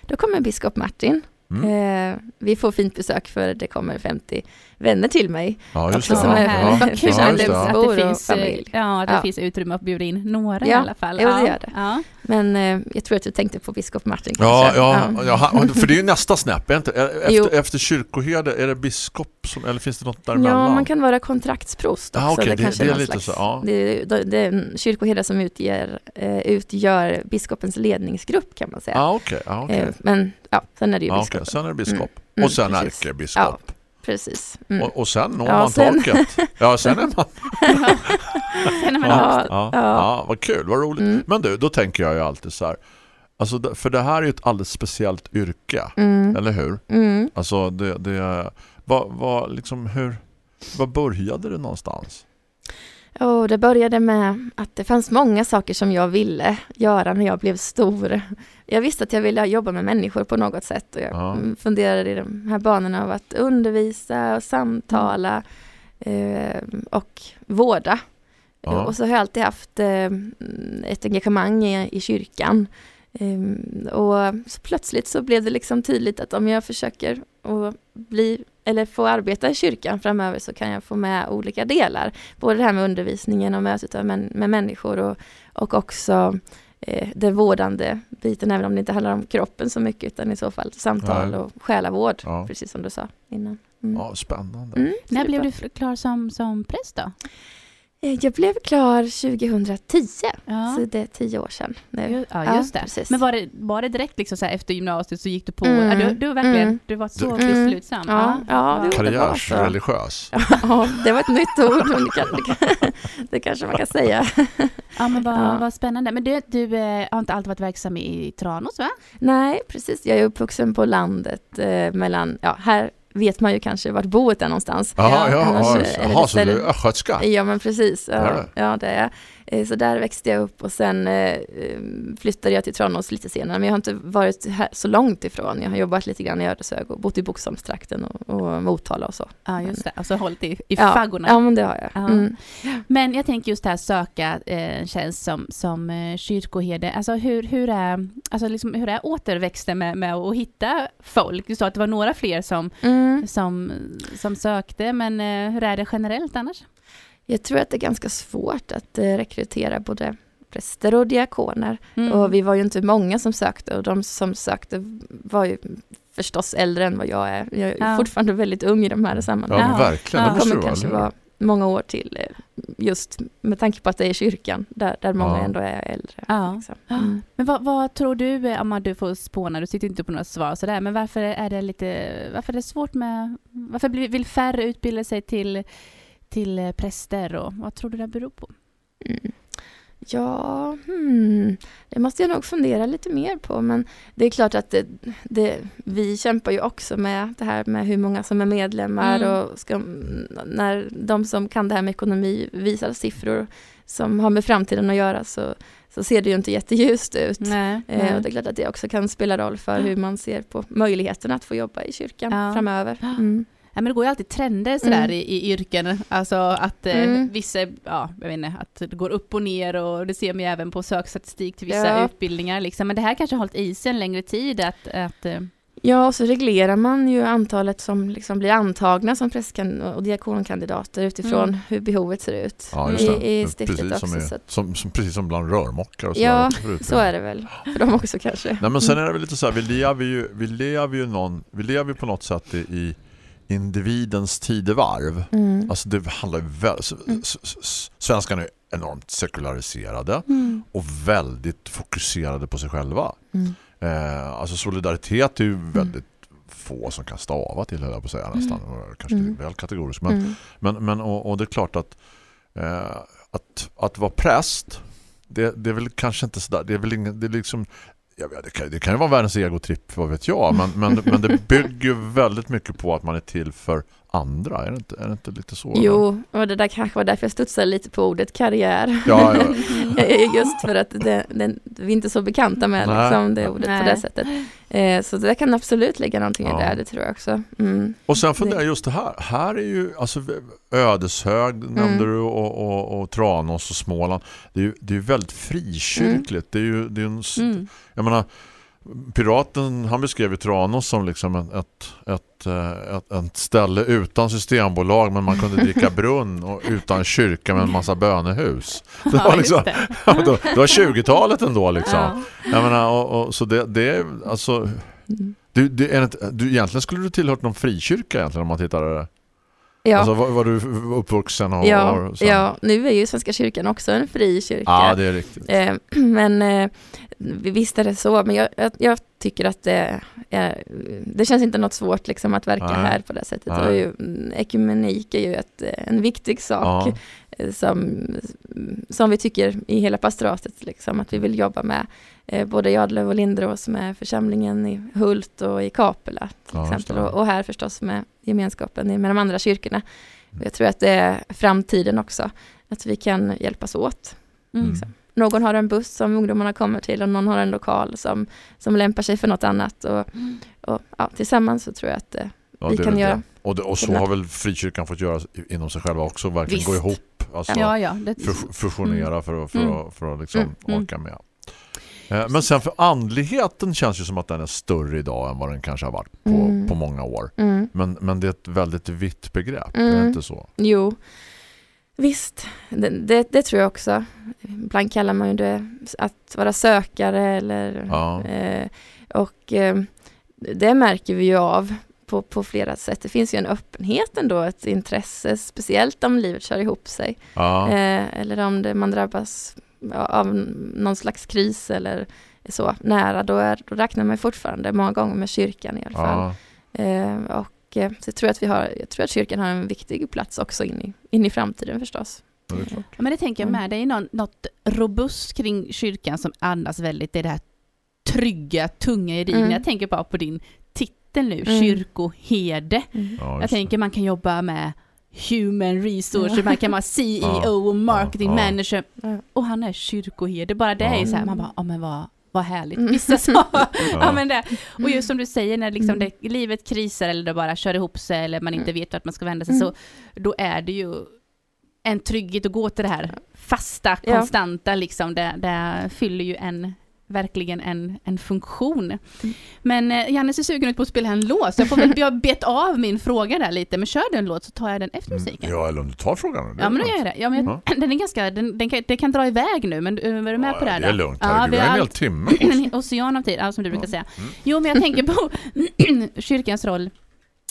Speaker 8: då kommer biskop Martin
Speaker 3: Mm.
Speaker 8: Eh, vi får fint besök för det kommer 50 vänner till mig.
Speaker 3: Ja, just
Speaker 8: också
Speaker 3: det.
Speaker 8: som
Speaker 3: Ja,
Speaker 8: är-
Speaker 3: ja.
Speaker 5: Vad kul
Speaker 3: Ja,
Speaker 5: att,
Speaker 3: just
Speaker 5: det,
Speaker 3: det.
Speaker 5: att
Speaker 8: Bor
Speaker 5: det
Speaker 8: och
Speaker 5: finns, eh,
Speaker 8: familj.
Speaker 5: ja, att det
Speaker 8: Ja.
Speaker 5: finns utrymme att bjuda in några i
Speaker 8: Ja,
Speaker 5: alla fall.
Speaker 8: jo, det gör det.
Speaker 5: Ja.
Speaker 8: Men eh, jag tror att du tänkte på biskop Martin
Speaker 3: Ja, ja, ja, för det är ju nästa snäpp, inte,
Speaker 8: Jo.
Speaker 3: efter, efter kyrkoherde, är det biskop som, eller finns det något däremellan?
Speaker 8: Ja, man kan vara kontraktsprost också.
Speaker 3: Ah, okej, det-
Speaker 8: kanske
Speaker 3: det är lite
Speaker 8: slags,
Speaker 3: så, ja.
Speaker 8: det, det, det är en kyrkoherde som utger, eh, utgör biskopens ledningsgrupp kan man säga.
Speaker 3: Ja, okej. Ja, okej.
Speaker 8: Eh, men ja, sen är det ju
Speaker 3: Ja,
Speaker 8: biskopen.
Speaker 3: okej. Sen är det biskop.
Speaker 8: Mm,
Speaker 3: och sen
Speaker 8: precis.
Speaker 3: ärkebiskop.
Speaker 8: Precis. Mm.
Speaker 3: Och, och sen når
Speaker 8: Ja,
Speaker 3: man
Speaker 8: sen-
Speaker 3: taket. Ja, sen är man...
Speaker 5: Sen är man
Speaker 3: Ja, ja,
Speaker 8: ja.
Speaker 3: vad kul, vad roligt.
Speaker 8: Mm.
Speaker 3: Men du, då tänker jag ju alltid så här. Alltså, för det här är ju ett alldeles speciellt yrke,
Speaker 8: Mm.
Speaker 3: eller hur?
Speaker 8: Mm.
Speaker 3: Alltså, det, det vad, vad, liksom, hur, vad började det någonstans?
Speaker 8: Och det började med att det fanns många saker som jag ville göra när jag blev stor. Jag visste att jag ville jobba med människor på något sätt och jag
Speaker 3: Ja.
Speaker 8: mm, funderade i de här banorna av att undervisa och samtala eh, och vårda.
Speaker 3: Ja.
Speaker 8: Och så har jag alltid haft eh, ett engagemang i, i kyrkan. Eh, och så plötsligt så blev det liksom tydligt att om jag försöker att bli eller få arbeta i kyrkan framöver så kan jag få med olika delar. Både det här med undervisningen och mötet med människor och, och också eh, den vårdande biten, även om det inte handlar om kroppen så mycket utan i så fall samtal
Speaker 3: Nej.
Speaker 8: och själavård,
Speaker 3: Ja.
Speaker 8: precis som du sa innan. Mm.
Speaker 3: Ja, spännande.
Speaker 8: Mm,
Speaker 5: När blev du klar som, som präst då?
Speaker 8: Eh, Jag blev klar 2010,
Speaker 5: Ja.
Speaker 8: så det är tio år sedan nu.
Speaker 5: Ja, just det.
Speaker 8: precis.
Speaker 5: Men var det, var det direkt liksom så här efter gymnasiet så gick du på?
Speaker 8: Mm.
Speaker 5: Ja, du, du, verkligen,
Speaker 8: Mm.
Speaker 5: du var så
Speaker 8: Mm.
Speaker 5: beslutsam?
Speaker 8: Ja, ja, det-
Speaker 3: Karriärsreligiös.
Speaker 8: Ja, det var ett nytt ord, men det, kan, det, kan, det kanske man kan säga.
Speaker 5: Ja, men vad,
Speaker 8: Ja.
Speaker 5: vad spännande. Men du, du eh, har inte alltid varit verksam i Tranås va?
Speaker 8: Nej, precis. Jag är uppvuxen på landet eh, mellan, ja, här vet man ju kanske vart boet är någonstans.
Speaker 3: Ja, ja,
Speaker 8: annars
Speaker 3: ja, Jaha, så du är östgötska?
Speaker 8: Ja, men precis. Ja, ja, det är Så där växte jag upp och sen eh, eh, flyttade jag till Tranås lite senare. Men jag har inte varit så långt ifrån. Jag har jobbat lite grann i Ödeshög och bott i Boxholmstrakten och, och Motala och så.
Speaker 5: Ja, just det. Alltså hållit i, i
Speaker 8: Ja,
Speaker 5: faggorna.
Speaker 8: ja, men det har jag.
Speaker 5: Ja.
Speaker 8: Mm.
Speaker 5: Men jag tänker just det här söka eh, en tjänst som, som eh, kyrkoherde. Alltså hur, hur, är, alltså liksom, hur är återväxten med, med att hitta folk? Du sa att det var några fler som,
Speaker 8: Mm.
Speaker 5: som, som sökte, men eh, hur är det generellt annars?
Speaker 8: Jag tror att det är ganska svårt att eh, rekrytera både präster och diakoner.
Speaker 5: Mm.
Speaker 8: Och vi var ju inte många som sökte och de som sökte var ju förstås äldre än vad jag är. Jag är
Speaker 5: Ja.
Speaker 8: fortfarande väldigt ung i de här
Speaker 3: Ja,
Speaker 8: sammanhangen.
Speaker 3: men verkligen.
Speaker 5: Ja.
Speaker 3: Det
Speaker 8: kommer kanske
Speaker 3: vara.
Speaker 8: många år till eh, just med tanke på att det är kyrkan där, där många
Speaker 3: Ja.
Speaker 8: ändå är äldre.
Speaker 5: Ja.
Speaker 8: liksom. Mm.
Speaker 5: Men vad, vad tror du, eh, om du får spåna, du sitter inte på några svar sådär, men varför är det lite, varför är det svårt med, varför blir- vill färre utbilda sig till, till eh, präster och vad tror du det beror på?
Speaker 8: Mm. Ja, hmm. det måste jag nog fundera lite mer på. Men det är klart att det, det, vi kämpar ju också med det här med hur många som är medlemmar
Speaker 5: Mm.
Speaker 8: och ska, när de som kan det här med ekonomi visar siffror som har med framtiden att göra så, så ser det ju inte jätteljust ut.
Speaker 5: Nej,
Speaker 8: Eh, och det är klart att det också kan spela roll för hur man ser på möjligheten att få jobba i kyrkan
Speaker 5: Ja.
Speaker 8: framöver. Mm.
Speaker 5: Ja, men det går ju alltid trender sådär
Speaker 8: Mm.
Speaker 5: i, i yrken. Alltså att eh,
Speaker 8: Mm.
Speaker 5: vissa, ja, jag vet inte, att det går upp och ner och det ser man ju även på sökstatistik till vissa
Speaker 8: Ja.
Speaker 5: utbildningar. Liksom. Men det här kanske har hållit i sig en längre tid. Att, att, eh,
Speaker 8: Ja, och så reglerar man ju antalet som liksom blir antagna som prästkan och diakonkandidater utifrån
Speaker 5: Mm.
Speaker 8: hur behovet ser ut
Speaker 3: Ja, just det.
Speaker 8: i, i stiftet
Speaker 3: precis,
Speaker 8: också.
Speaker 3: som är,
Speaker 8: så, att,
Speaker 3: som, som, precis som bland rörmokare och
Speaker 8: Ja, så är det väl för dem också kanske.
Speaker 3: Nej, men sen är det väl lite så här, vi lever ju, vi lever ju, någon, vi lever ju på något sätt i, i individens tidevarv.
Speaker 8: Mm.
Speaker 3: Alltså det handlar väl, s- svenskarna är enormt sekulariserade
Speaker 5: mm.
Speaker 3: och väldigt fokuserade på sig själva.
Speaker 8: Mm.
Speaker 3: Eh, alltså solidaritet är ju väldigt få som kan stava till höll jag på att säga nästan. Kanske
Speaker 8: Mm.
Speaker 3: väl kategoriskt. Men,
Speaker 8: Mm.
Speaker 3: men, men och, och det är klart att, eh, att att vara präst det, det är väl kanske inte sådär. Det är väl ingen, det är liksom jag vet, det, kan, det kan ju vara världens egotripp, vad vet jag. Men, men, men det bygger ju väldigt mycket på att man är till för andra. Är det inte, är det inte lite så?
Speaker 8: Jo, och det där kanske var därför jag studsade lite på ordet karriär.
Speaker 3: Ja, ja.
Speaker 8: Just för att det, det, vi är inte så bekanta med liksom, det ordet
Speaker 5: Nej.
Speaker 8: på det sättet. Eh, så det kan absolut lägga någonting
Speaker 3: Ja.
Speaker 8: i det, det tror jag också. Mm.
Speaker 3: Och sen funderar jag just det här. Här är ju alltså Ödeshög nämnde
Speaker 8: Mm.
Speaker 3: du och, och, och Tranås och Småland. Det är ju det är väldigt frikyrkligt. Det är ju det är en,
Speaker 5: Mm.
Speaker 3: jag menar piraten han beskrev ju Tranås som liksom ett, ett, ett, eh, ett, ett ställe utan systembolag men man kunde dricka brunn och utan kyrka med en massa bönehus. Det var liksom,
Speaker 5: det.
Speaker 3: Det var 20-talet ändå liksom.
Speaker 5: Ja.
Speaker 3: Menar, och, och, så det, det är alltså du, det är ett, du, egentligen skulle du tillhört någon frikyrka egentligen om man tittar det.
Speaker 8: Ja,
Speaker 3: Alltså var, var du uppvuxen och,
Speaker 8: ja,
Speaker 3: och
Speaker 8: ja, nu är ju Svenska kyrkan också en fri kyrka.
Speaker 3: ja, det är riktigt.
Speaker 8: Eh, men eh, visst är det så, men jag, jag, jag tycker att det, är, det känns inte något svårt liksom att verka
Speaker 3: Nej.
Speaker 8: här på det sättet.
Speaker 3: Nej.
Speaker 8: Och ju, mm, ekumenik är ju ett, en viktig sak
Speaker 3: Ja.
Speaker 8: som, som vi tycker i hela pastoratet, liksom, att vi vill jobba med eh, både i Adlöv och Lindros med församlingen i Hult och i Kapela till
Speaker 3: Ja,
Speaker 8: exempel. Och, och här förstås med gemenskapen med de andra kyrkorna. Och Jag tror att det är framtiden också, att vi kan hjälpas åt.
Speaker 5: Mm.
Speaker 8: Liksom. Någon har en buss som ungdomarna kommer till och någon har en lokal som, som lämpar sig för något annat. Och, och ja, tillsammans så tror jag att eh,
Speaker 3: Ja,
Speaker 8: vi kan göra-.
Speaker 3: Och, det, och så har väl frikyrkan fått göra inom sig själva också, verkligen
Speaker 8: Visst.
Speaker 3: gå ihop. Alltså,
Speaker 5: Ja, ja. Det,
Speaker 3: fu- fusionera för, att- för,
Speaker 5: Mm.
Speaker 3: att, för att liksom
Speaker 5: Mm, mm.
Speaker 3: orka med. Eh, Men sen för andligheten känns ju som att den är större idag än vad den kanske har varit på,
Speaker 8: Mm.
Speaker 3: på många år.
Speaker 8: mm,
Speaker 3: Men, men det är ett väldigt vitt begrepp, är det
Speaker 8: Mm.
Speaker 3: inte så?
Speaker 8: Jo, visst, det, det, det tror jag också. Ibland kallar man ju det att vara sökare eller
Speaker 3: Ja.
Speaker 8: eh, och eh, det märker vi ju av på, på flera sätt. Det finns ju en öppenhet ändå, ett intresse, speciellt om livet kör ihop sig.
Speaker 3: Ja.
Speaker 8: Eh, eller om det, man drabbas av någon slags kris eller så nära, då, är, då räknar man fortfarande många gånger med kyrkan i alla fall.
Speaker 3: Ja.
Speaker 8: Eh, och eh, så jag tror, att vi har, jag tror att kyrkan har en viktig plats också in i, in i framtiden förstås.
Speaker 3: det.
Speaker 5: Ja, men det tänker jag
Speaker 8: Mm.
Speaker 5: med. Det är någon, något robust kring kyrkan som andas väldigt. Det är det här trygga, tunga, gedigna.
Speaker 8: Mm.
Speaker 5: Jag tänker bara på din titel nu,
Speaker 8: Mm.
Speaker 5: kyrkoherde.
Speaker 3: Ja,
Speaker 5: Jag tänker man kan jobba med human resources, man kan vara CEO och marketing
Speaker 3: Ja.
Speaker 5: manager.
Speaker 8: Ja.
Speaker 5: Och han är kyrkoherde. Bara det är
Speaker 3: Ja.
Speaker 5: så här, man bara, ja men vad, vad härligt.
Speaker 8: Mm.
Speaker 5: Vissa sa, ja.
Speaker 3: Ja.
Speaker 5: men det. Och just som du säger, när liksom
Speaker 8: Mm.
Speaker 5: det, livet krisar eller det bara kör ihop sig eller man inte
Speaker 8: Mm.
Speaker 5: vet vart man ska vända sig,
Speaker 8: Mm.
Speaker 5: så då är det ju en trygghet att gå till det här fasta, konstanta liksom. Det, det fyller ju en verkligen en, en funktion. Men eh, Janne ser sugen ut på att spela en låt, så jag får väl jag bet av min fråga där lite, men kör du en låt så tar jag den efter musiken.
Speaker 3: Ja, eller om du tar frågan.
Speaker 5: Ja men då gör jag det. Ja, men jag, Den är ganska, den, den kan, det kan dra iväg nu men du- är du med
Speaker 3: Ja,
Speaker 5: på det här
Speaker 3: Det är
Speaker 5: då?
Speaker 3: lugnt,
Speaker 5: Ja, vi
Speaker 3: har en hel
Speaker 5: allt-
Speaker 3: timme.
Speaker 5: en ocean av tid, ja, som du brukar säga.
Speaker 3: Mm.
Speaker 5: Jo men jag tänker på kyrkans roll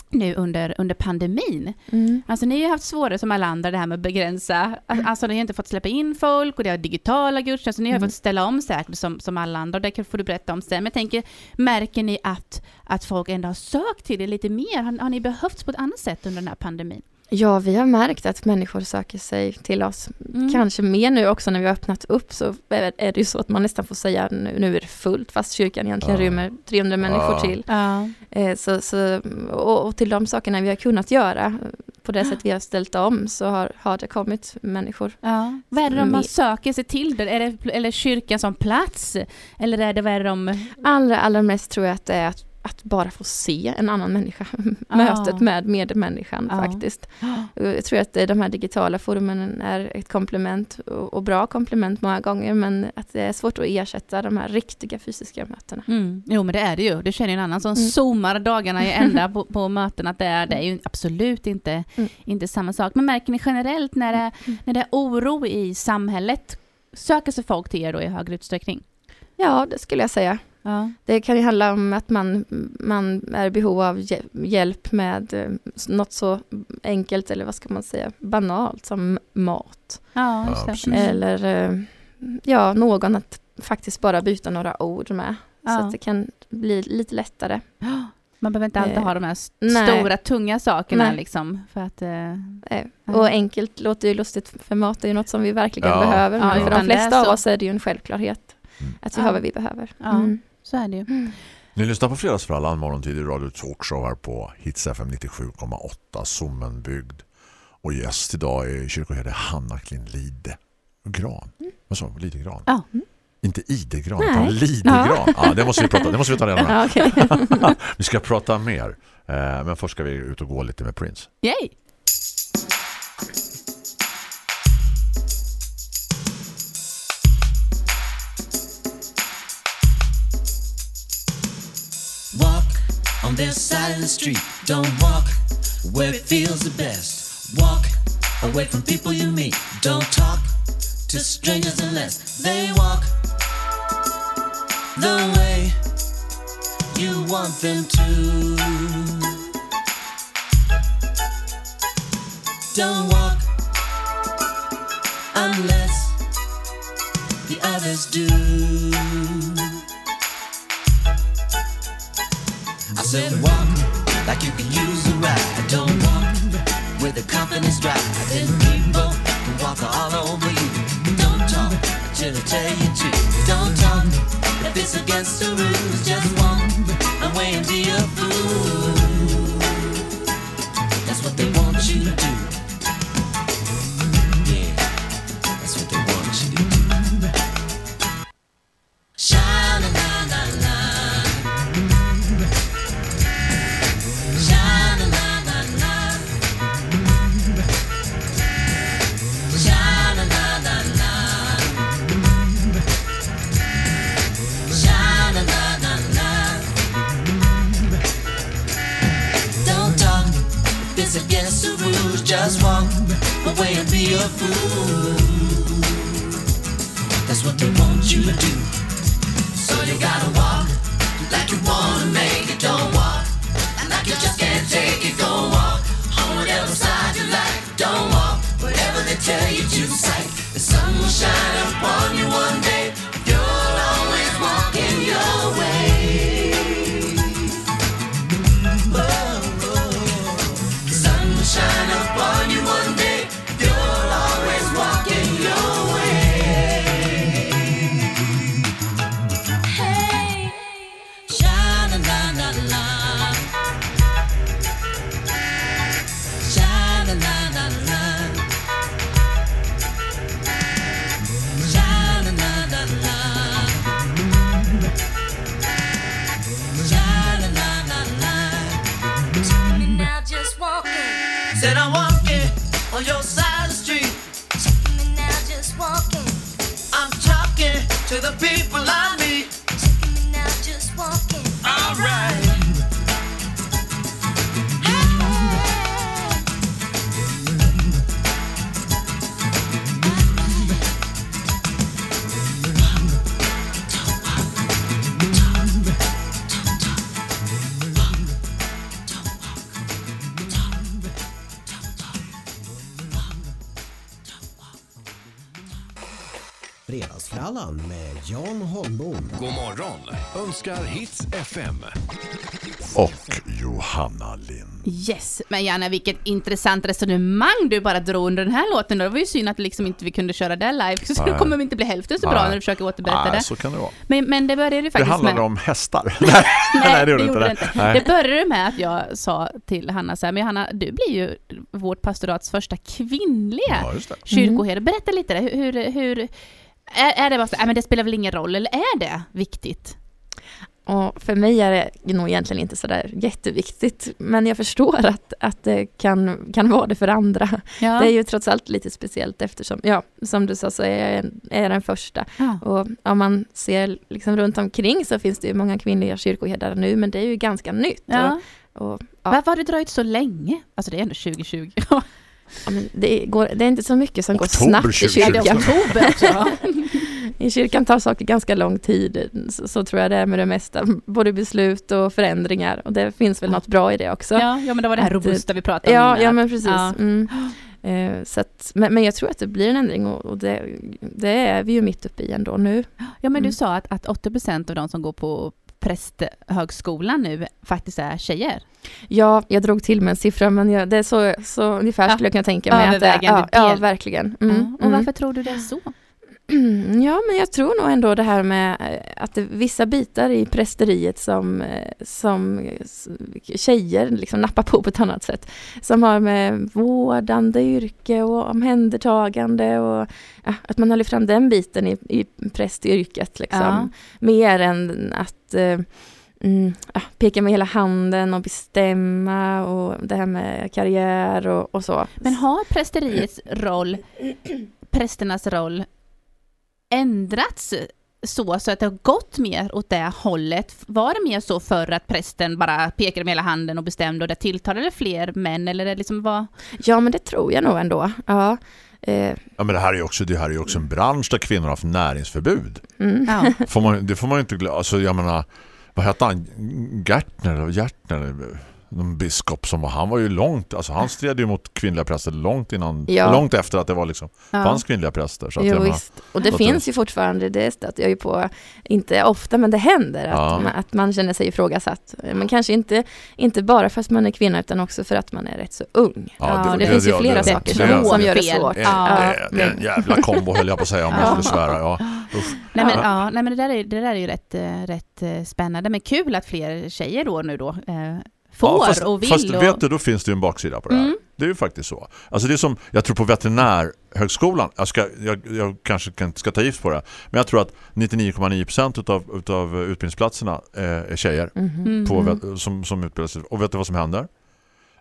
Speaker 5: nu under, under pandemin.
Speaker 8: Mm.
Speaker 5: Alltså ni har haft svårare som alla andra det här med att begränsa, alltså ni har inte fått släppa in folk och det har digitala gudstjänster, ni har
Speaker 8: Mm.
Speaker 5: fått ställa om säkert som, som alla andra och det får du berätta om sen. Men jag tänker, märker ni att, att folk ändå har sökt till det lite mer? Har, har ni behövts på ett annat sätt under den här pandemin?
Speaker 8: Ja, vi har märkt att människor söker sig till oss.
Speaker 5: Mm.
Speaker 8: Kanske mer nu också när vi har öppnat upp så är det ju så att man nästan får säga nu, nu är det fullt fast kyrkan egentligen
Speaker 3: Ja.
Speaker 8: rymmer 300 människor
Speaker 3: Ja.
Speaker 8: till.
Speaker 5: Ja.
Speaker 8: Eh, Så, så, och, och till de sakerna vi har kunnat göra på det sätt vi har ställt om så har, har det kommit människor.
Speaker 5: Ja. Vad är det de
Speaker 8: Mer-
Speaker 5: söker sig till? då? Är det eller kyrkan som plats? Eller är det, vad är det de...
Speaker 8: Allra, allra mest tror jag att det är att, att bara få se en annan människa.
Speaker 5: Ja.
Speaker 8: Mötet med medmänniskan
Speaker 5: Ja.
Speaker 8: faktiskt. Jag tror att eh, de här digitala forumen är ett komplement och, bra komplement många gånger men att det är svårt att ersätta de här riktiga fysiska mötena.
Speaker 5: Mm. Jo men det är det ju. Det känner ju en annan som
Speaker 8: Mm.
Speaker 5: zoomar dagarna i ända på, på möten att det är, det är ju absolut inte,
Speaker 8: Mm.
Speaker 5: inte samma sak. Men märker ni generellt när det,
Speaker 8: Mm.
Speaker 5: när det är oro i samhället, söker sig folk till er då i högre utsträckning?
Speaker 8: Ja, det skulle jag säga.
Speaker 5: Ja.
Speaker 8: Det kan ju handla om att man, man är i behov av hj- hjälp med eh, något så enkelt eller vad ska man säga, banalt som mat.
Speaker 5: Ja.
Speaker 8: Eller eh, ja, någon att faktiskt bara byta några ord med. Så
Speaker 5: Ja.
Speaker 8: att det kan bli lite lättare.
Speaker 5: Man behöver inte alltid
Speaker 8: Eh,
Speaker 5: ha de här st-
Speaker 8: nej.
Speaker 5: stora, tunga sakerna
Speaker 8: Nej.
Speaker 5: liksom. För att, eh,
Speaker 8: Eh. Och enkelt låter ju lustigt för mat är ju något som vi verkligen
Speaker 3: Ja.
Speaker 8: behöver.
Speaker 5: Ja,
Speaker 8: för de flesta av
Speaker 5: så.
Speaker 8: oss är det ju en självklarhet att vi
Speaker 5: Ja.
Speaker 8: har vad vi behöver.
Speaker 5: Ja.
Speaker 8: Mm.
Speaker 5: Så är det ju.
Speaker 3: Ni lyssnar på Fredagsfrallan morgontid i Radio Talkshow här på Hits FM 97,8 Sommenbygd. Och gäst idag är kyrkoherde Hanna Klinlide Gran. Vad sa du? Lidegran?
Speaker 5: Ja.
Speaker 3: Inte Idegran,
Speaker 8: Nej.
Speaker 3: utan Lidegran. Ja. det måste vi prata, det måste vi ta reda på.
Speaker 8: Ja, okej.
Speaker 3: Vi ska prata mer. Eh, Men först ska vi ut och gå lite med Prince.
Speaker 5: Yay!
Speaker 9: Their side of the street. Don't walk where it feels the best. Walk away from people you meet. Don't talk to strangers unless they walk the way you want them to. Don't walk unless the others do. I said walk like you can use a ride. Don't walk where the confidence dry. Then people can walk all over you. Don't talk until I tell you to. Don't talk if it's against the rules. Just walk away and be a fool. Just walk away and be a fool. That's what they want you to do. So you gotta walk like you wanna make
Speaker 2: 5.
Speaker 3: Och Johanna Lind.
Speaker 5: Yes, men Janne vilket intressant resonemang du bara drog under den här låten. Det var ju synd att liksom inte vi kunde köra det live, så det kommer inte bli hälften så bra när du försöker återberätta
Speaker 3: Nej,
Speaker 5: det.
Speaker 3: så kan det vara.
Speaker 5: Men, men det började ju faktiskt med...
Speaker 3: Det handlade
Speaker 5: med...
Speaker 3: om hästar. Nej,
Speaker 5: Nej,
Speaker 3: det gjorde det inte det. Inte.
Speaker 5: Det började med att jag sa till Hanna så här, men Johanna, du blir ju vårt pastorats första kvinnliga
Speaker 3: ja,
Speaker 5: kyrkoherde. Mm. Berätta lite hur, hur, hur är, det bara så, nej men det spelar väl ingen roll, eller är det viktigt?
Speaker 8: Och för mig är det nog egentligen inte sådär jätteviktigt, men jag förstår att, att det kan, kan vara det för andra.
Speaker 5: Ja.
Speaker 8: Det är ju trots allt lite speciellt eftersom, ja, som du sa så är jag, en- är jag den första.
Speaker 5: ja.
Speaker 8: Och om man ser liksom runt omkring så finns det ju många kvinnliga kyrkoherdar nu, men det är ju ganska nytt.
Speaker 5: Ja.
Speaker 8: Och, och,
Speaker 5: Varför har det dröjt så länge? Alltså det är ändå 2020.
Speaker 8: ja, det, går, det är inte så mycket som går
Speaker 3: Oktober
Speaker 8: snabbt i
Speaker 3: 2020.
Speaker 5: Ja, det är
Speaker 8: kyrkan.
Speaker 5: oktober också. Ja.
Speaker 8: I kyrkan tar saker ganska lång tid, så, så tror jag det är med det mesta. Både beslut och förändringar. Och det finns väl något bra i det också.
Speaker 5: Ja, ja, men det var det här
Speaker 8: Att,
Speaker 5: robusta vi pratade om
Speaker 8: Ja,
Speaker 5: innan.
Speaker 8: ja men precis.
Speaker 5: Ja.
Speaker 8: Mm. Eh, så att, men, men jag tror att det blir en ändring och, och det, det är vi ju mitt uppe i ändå nu.
Speaker 5: Ja, men du
Speaker 8: Mm.
Speaker 5: sa att, att 80% av de som går på prästhögskolan nu faktiskt är tjejer.
Speaker 8: Ja, jag drog till med en siffra men jag, det är så, så ungefär
Speaker 5: Ja,
Speaker 8: skulle jag kunna tänka mig. Att det, ja,
Speaker 5: övervägande
Speaker 8: ja, verkligen. Mm,
Speaker 5: Ja, Och
Speaker 8: mm.
Speaker 5: varför tror du det är så?
Speaker 8: Ja, men jag tror nog ändå det här med eh, att det är vissa bitar i prästeriet som, eh, som tjejer liksom nappar på på ett annat sätt. Som har med vårdande yrke och omhändertagande och ja, att man har lyft fram den biten i, i prästyrket. Liksom.
Speaker 5: Ja.
Speaker 8: Mer än att eh, mm, ja, peka med hela handen och bestämma och det här med karriär och, och så.
Speaker 5: Men har prästeriets roll, prästernas roll, ändrats så, så att det har gått mer åt det hållet? Var det mer så förr att prästen bara pekade med hela handen och bestämde och det tilltalade fler män eller det liksom var...
Speaker 8: Ja, men det tror jag nog ändå. Ja. Eh,
Speaker 3: Ja, men det här är ju också, det här är också en bransch där kvinnor har haft näringsförbud.
Speaker 8: mm.
Speaker 5: Ja.
Speaker 3: Får man, det får man ju inte glömma. Alltså, jag menar, vad hette han? Gertner eller Gertner? Någon biskop som var, han var ju långt, alltså han stred ju mot kvinnliga präster långt innan,
Speaker 8: Ja.
Speaker 3: långt efter att det var liksom,
Speaker 5: Ja.
Speaker 3: fanns kvinnliga präster. Så att
Speaker 8: Jo, visst. Och det finns
Speaker 3: det-
Speaker 8: ju fortfarande, det stöter jag ju på, inte ofta men det händer att,
Speaker 3: Ja.
Speaker 8: man, att man känner sig ifrågasatt. Men kanske inte, inte bara för att man är kvinna utan också för att man är rätt så ung.
Speaker 5: Ja,
Speaker 8: det, finns ju flera
Speaker 3: det-
Speaker 8: saker
Speaker 3: det-
Speaker 8: som,
Speaker 3: det-
Speaker 8: som gör det svårt.
Speaker 3: En,
Speaker 5: Ja.
Speaker 3: det är en jävla kombo höll jag på att säga om jag
Speaker 5: Ja.
Speaker 3: skulle svära. Ja.
Speaker 5: Nej, men,
Speaker 3: Ja.
Speaker 5: ja, nej, men det, där är, det där är ju rätt, eh, rätt eh, spännande. Men kul att fler tjejer då nu då eh, får
Speaker 3: Ja, fast,
Speaker 5: och vill.
Speaker 3: Fast
Speaker 5: och...
Speaker 3: vet du, då finns det ju en baksida på det här.
Speaker 5: Mm.
Speaker 3: Det är ju faktiskt så. Alltså det är som, jag tror på veterinärhögskolan, jag, ska, jag, jag kanske inte ska ta gift på det, men jag tror att 99,9% utav, utav utbildningsplatserna eh, är tjejer
Speaker 8: Mhm.
Speaker 5: Mm.
Speaker 3: på, vet- som, som utbildar sig. Och vet du vad som händer?